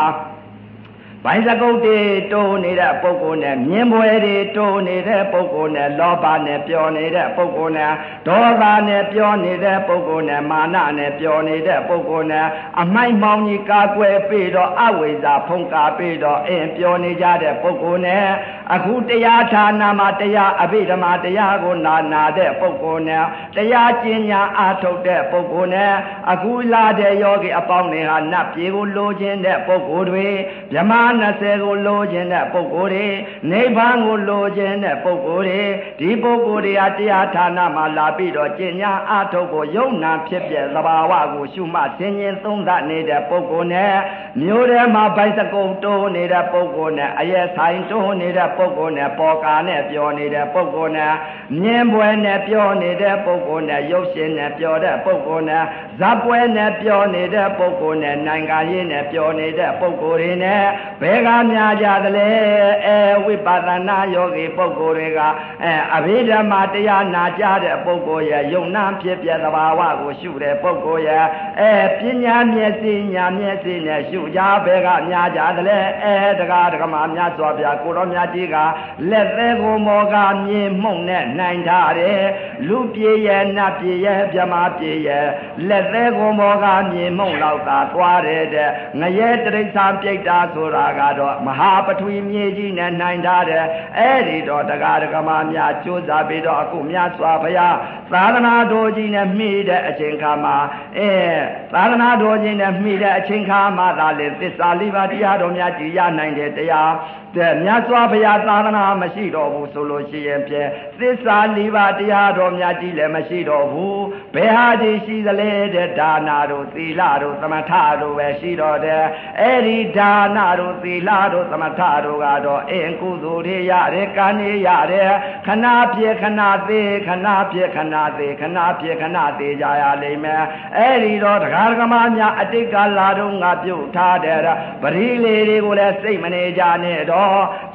ဘိုင်းစကုတ်တွေတိုးနေတဲ့ပုဂ္ဂိုလ်နဲ့မြင်းပွဲတွေတိုးနေတဲ့ပုဂ္ဂိုလ်နဲ့လောဘနဲ့ပျော်နေတဲ့ပုဂ္ဂိုလ်နဲ့ဒေါသနဲ့ပျော်နေတဲ့ပုဂ္ဂိုလ်နဲ့မာနနဲ့ပျော်နေတဲ့ပုဂ္ဂိုလ်နဲ့အမိုက်မောင်ကြီးကာကွယ်ပြီးတော့အဝိဇ္ဇာဖုံးကာပြီးတော့အင်းပျော်နေကြတဲ့ပုဂ္ဂိုလ်နဲ့အခုတရားဌာနမှာတရားအဘိဓမ္မာတရားကိုနာနာတဲ့ပုဂ္ဂိုလ်နဲ့တရားကျင့်ညာအားထုတ်တဲ့ပုဂ္ဂိုလ်နဲ့အခုလာတဲ့ယောဂီအပေါင်းတွေဟာနတ်ပြေကိုလိုချင်တဲ့ပုဂ္ဂိုလ်တွေမြမ20ကိုလိုချင်တဲ့ပုဂ္ဂိုလ်တွေနိဗ္ဗာန်ကိုလိုချင်တဲ့ပုဂ္ဂိုလ်တွေဒီပုဂ္ဂိုလ်တွေဟာတရားဌာနမှာလာပြီးတော့ကျင့်ညာအားထုတ်ဖို့ယုံနာဖြစ်ပြသဘာဝကိုရှုမှတ်သင်ရင်သုံးသနေတဲ့ပုဂ္ဂိုလ်နဲ့မျိုးထဲမှာဗိုက်စကုံတိုးနေတဲ့ပုဂ္ဂိုလ်နဲ့အယက်ဆိုင်တိုးနေတဲ့ပုဂ္ဂိုလ်နဲ့ပေါ်ကာနဲ့ပြောနေတဲ့ပုဂ္ဂိုလ်နဲ့မြင်းပွဲနဲ့ပြောနေတဲ့ပုဂ္ဂိုလ်နဲ့ရုပ်ရှင်နဲ့ပြောတဲ့ပုဂ္ဂိုလ်နဲ့ဇပ်ပွဲနဲ့ပြောနေတဲ့ပုဂ္ဂိုလ်နဲ့နိုင်ငံရေးနဲ့ပြောနေတဲ့ပုဂ္ဂိုလ်တွေနဲ့ဘယ်ကများကြသလဲအဲဝိပဿနာယောဂီပုဂ္ဂိုလ်တွေကအဲအဘိဓမ္မာတရားနာကြတဲ့ပုဂ္ဂိုလ်ရဲ့ယုံနာဖြစ်ပြသဘာဝကိုရှုတဲ့ပုဂ္ဂိုလ်ရဲ့အဲပညာမျက်စိညာမျက်စိနဲ့ရှုကြဘယ်ကများကြသလဲအဲတကားတကမာများစွာပြကိုတော်မြတ်ကြီးကလက်သေးကိုမောကမြင်မှုန့်နဲ့နိုင်ထားတယ်လူပြေရဲ့နတ်ပြေရဲ့မြမပြေရဲ့လက်သေးကိုမောကမြင်မှုန့်လောက်သာသွားတယ်တဲ့ငရဲတရိစ္ဆာန်ပြိတ္တာဆိုတာကတော့မဟာပထဝီမြေကြီးနဲ့နိုင်ထားတယ်အဲ့ဒီတော့တရားဒဂမများကြိုးစားပြီးတော့အခုမြတ်စွာဘုရားသာသနာတော်ကြီးနဲ့မိတဲ့အချိန်ခါမှာအဲသာသနာတော်ကြီးနဲ့မိတဲ့အချိန်ခါမှာသာလေသစ္စာလေးပါးတရားတော်များကြည်ရနိုင်တဲ့တရား တဲ့မြတ်စွာဘုရားသာသနာမရှိတော့ဘူးဆိုလို့ရှိရင်ဖြင့်သစ္စာလေးပါးတရားတော်မြတ်ကြီးလည်းမရှိတော့ဘူးဘယ်ဟာဒီရှိသလဲတဲ့ဒါနာတို့သီလတို့သမထတို့ပဲရှိတော့တယ်အဲ့ဒီဒါနာတို့သီလတို့သမထတို့ကတော့အင်ကုသိုလ်တွေရတယ်ကံတွေရတယ်ခဏပြေခဏသေးခဏပြေခဏသေးခဏပြေခဏသေးကြရလိမ့်မယ်အဲ့ဒီတော့တရားဓမ္မများအတိတ်ကလာတော့ငါပြုတ်ထားတယ်ပရိလေးတွေကိုလည်းစိတ်မနေကြနဲ့တော့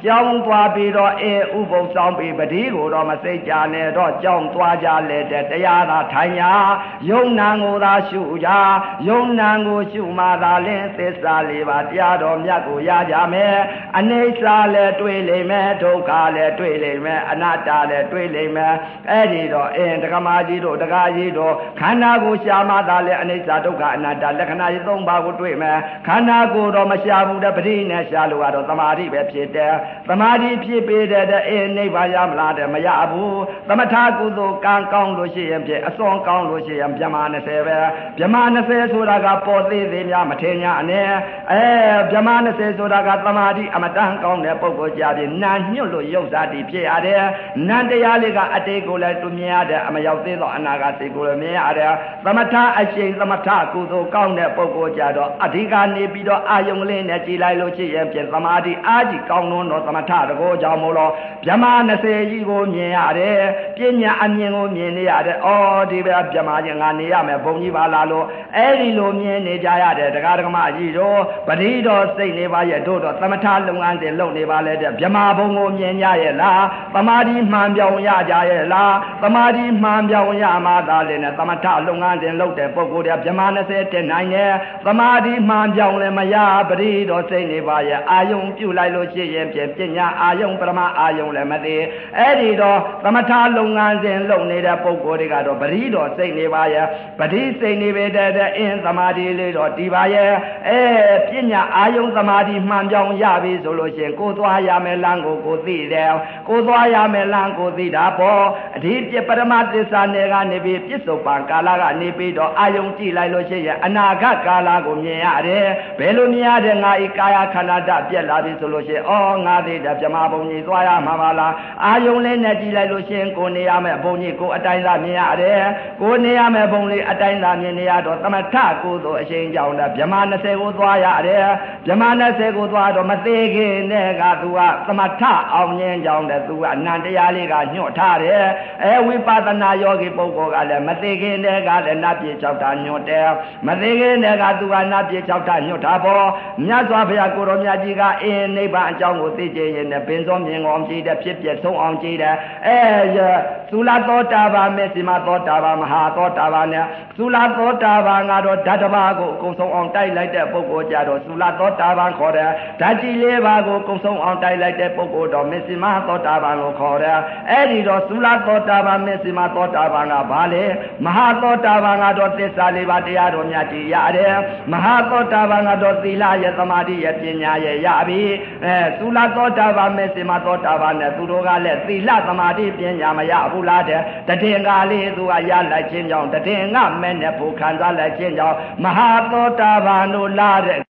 ကြောင်းသွားပြီးတော့အဲဥပုသ်ဆောင်ပြီးပတိကိုတော့မစိတ်ကြနဲ့တော့ကြောင်းသွားကြလေတဲ့တရားသာထိုင်ညာယုံနာကိုသာရှုကြယုံနာကိုရှုမှသာလင်းသစ္စာလေးပါတရားတော်မြတ်ကိုရကြမယ်အနိစ္စလည်းတွေ့လိမ့်မယ်ဒုက္ခလည်းတွေ့လိမ့်မယ်အနတ္တလည်းတွေ့လိမ့်မယ်အဲ့ဒီတော့အင်းဒကမာကြီးတို့ဒကာကြီးတို့ခန္ဓာကိုရှာမှသာလည်းအနိစ္စဒုက္ခအနတ္တလက္ခဏာကြီးသုံးပါးကိုတွေ့မယ်ခန္ဓာကိုတော့မရှာဘူးတဲ့ပရိနဲ့ရှာလို့ကတော့သမာဓိပဲဖြစ်တယ်သမာဓိဖြစ်ပေတဲ့အေးနိဗ္ဗာန်ရမလားတဲ့မရဘူးသမထကုသိုလ်ကံကောင်းလို့ရှိရင်ဖြင့်အစွန်ကောင်းလို့ရှိရင်ဗြဟ္မာ20ပဲဗြဟ္မာ20ဆိုတာကပေါ်သေးသေးများမထင်ညာအနေအဲဗြဟ္မာ20ဆိုတာကသမာဓိအမတန်ကောင်းတဲ့ပုဂ္ဂိုလ်ကြပြီနာညွတ်လို့ရုပ်စားတည်ဖြစ်ရတယ်နန္တရားလေးကအတိတ်ကိုလည်းသူမြင်ရတဲ့အမရောက်သေးသောအနာဂတ်စိတ်ကိုလည်းမြင်ရတယ်သမထအရှိန်သမထကုသိုလ်ကောင်းတဲ့ပုဂ္ဂိုလ်ကြတော့အဓိကနေပြီးတော့အာယုံလေးနဲ့ကြည်လိုက်လို့ရှိရင်ဖြင့်သမာဓိအာကြီးကောင်းလွန်းတော့သမထတကောကြောင့်မို့လို့ဗြဟ္မာ20ကြီးကိုမြင်ရတယ်ပညာအမြင်ကိုမြင်နေရတယ်ဩဒီပဲဗြဟ္မာချင်းငါနေရမယ်ဘုံကြီးပါလားလို့အဲ့ဒီလိုမြင်နေကြရတယ်တရားဓမ္မကြီးတို့ပရိတော်စိတ်နေပါရဲ့တို့တော့သမထလုပ်ငန်းစဉ်လုပ်နေပါလေတဲ့ဗြဟ္မာဘုံကိုမြင်ကြရဲ့လားသမာဓိမှန်ပြောင်းရကြရဲ့လားသမာဓိမှန်ပြောင်းရမှသာလေနဲ့သမထလုပ်ငန်းစဉ်လုပ်တဲ့ပုဂ္ဂိုလ်တွေဗြဟ္မာ20တက်နိုင်ရဲ့သမာဓိမှန်ပြောင်းလည်းမရပရိတော်စိတ်နေပါရဲ့အာယုံပြုလိုက်လို့ရှိရင်ပြင်ပညာအာယုံပရမအာယုံလည်းမသိအဲ့ဒီတော့သမထလုပ်ငန်းစဉ်လုပ်နေတဲ့ပုဂ္ဂိုလ်တွေကတော့ပရိတော်စိတ်နေပါရဲ့ပရိစိတ်နေပေတဲ့အင်းသမာဓိလေးတော့ဒီပါရဲ့အဲပညာအာယုံသမာဓိမှန်ပြောင်းရပြီဆိုလို့ရှိရင်ကိုသွားရမယ်လမ်းကိုကိုသိတယ်ကိုသွားရမယ်လမ်းကိုသိတာပေါ့အဓိပပရမသစ္စာနယ်ကနေပြီးပြစ္ဆုတ်ပံကာလကနေပြီးတော့အာယုံကြည့်လိုက်လို့ရှိရင်အနာဂတ်ကာလကိုမြင်ရတယ်ဘယ်လိုမြင်ရတဲ့ငါဤကာယခန္ဓာတပြက်လာပြီဆိုလို့ရှိရင်အော်ငါသေးတယ်ဗြဟ္မာဘုံကြီးသွားရမှာပါလားအာယုံလေးနဲ့ကြည့်လိုက်လို့ရှိရင်ကိုနေရမယ်ဘုံကြီးကိုအတိုင်းသာမြင်ရတယ်ကိုနေရမယ်ဘုံလေးအတိုင်းသာမြင်နေရတော့သမထကိုသို့အရှင်ကြောင့်တဲ့ဗြဟ္မာ20ကိုသွားရတယ်ဗြဟ္မာ20ကိုသွားတော့မသေးခင်နဲ့ကသူကသမထအောင်ခြင်းကြောင့်တဲ့သူကအနန္တရားလေးကညွတ်ထားတယ်အဲဝိပဿနာယောဂီပုဂ္ဂိုလ်ကလည်းမသေးခင်နဲ့ကလည်းနတ်ပြေ၆တာညွတ်တယ်မသေးခင်နဲ့ကသူကနတ်ပြေ၆တာညွတ်တာပေါ့မြတ်စွာဘုရားကိုရောမြတ်ကြီးကအင်းနိဗ္ဗာန်အကြောင်းကိုသိကြရင်နဲ့ပင်စောမြင်အောင်ကြည့်တယ်ဖြစ်ပြဆုံးအောင်ကြည့်တယ်အဲသုလသောတာပန်မေစီမသောတာပန်မဟာသောတာပန်နဲ့သုလသောတာပန်ကတော့ဓာတ်တစ်ပါးကိုအကုန်ဆုံးအောင်တိုက်လိုက်တဲ့ပုဂ္ဂိုလ်ကြတော့သုလသောတာပန်ခေါ်တယ်ဓာတ်ကြီးလေးပါးကိုအကုန်ဆုံးအောင်တိုက်လိုက်တဲ့ပုဂ္ဂိုလ်တော့မေစီမသောတာပန်ကိုခေါ်တယ်အဲ့ဒီတော့သုလသောတာပန်မေစီမသောတာပန်ကဘာလဲမဟာသောတာပန်ကတော့သစ္စာလေးပါးတရားတော်မြတ်ကြီးရတယ်မဟာသောတာပန်ကတော့သီလရဲ့သမာဓိရဲ့ပညာရဲ့ရပြီအဲသုလသောတာပန်မေစီမသောတာပန်နဲ့သူတို့ကလည်းသီလသမာဓိပညာမရဘူးလားတဲ့တည်င်္ဂါလေးသူကရလိုက်ခြင်းကြောင့်တည်င်္ဂမဲ့နဲ့ဘုခံစားလိုက်ခြင်းကြောင့်မဟာသောတာပန်တို့လာတဲ့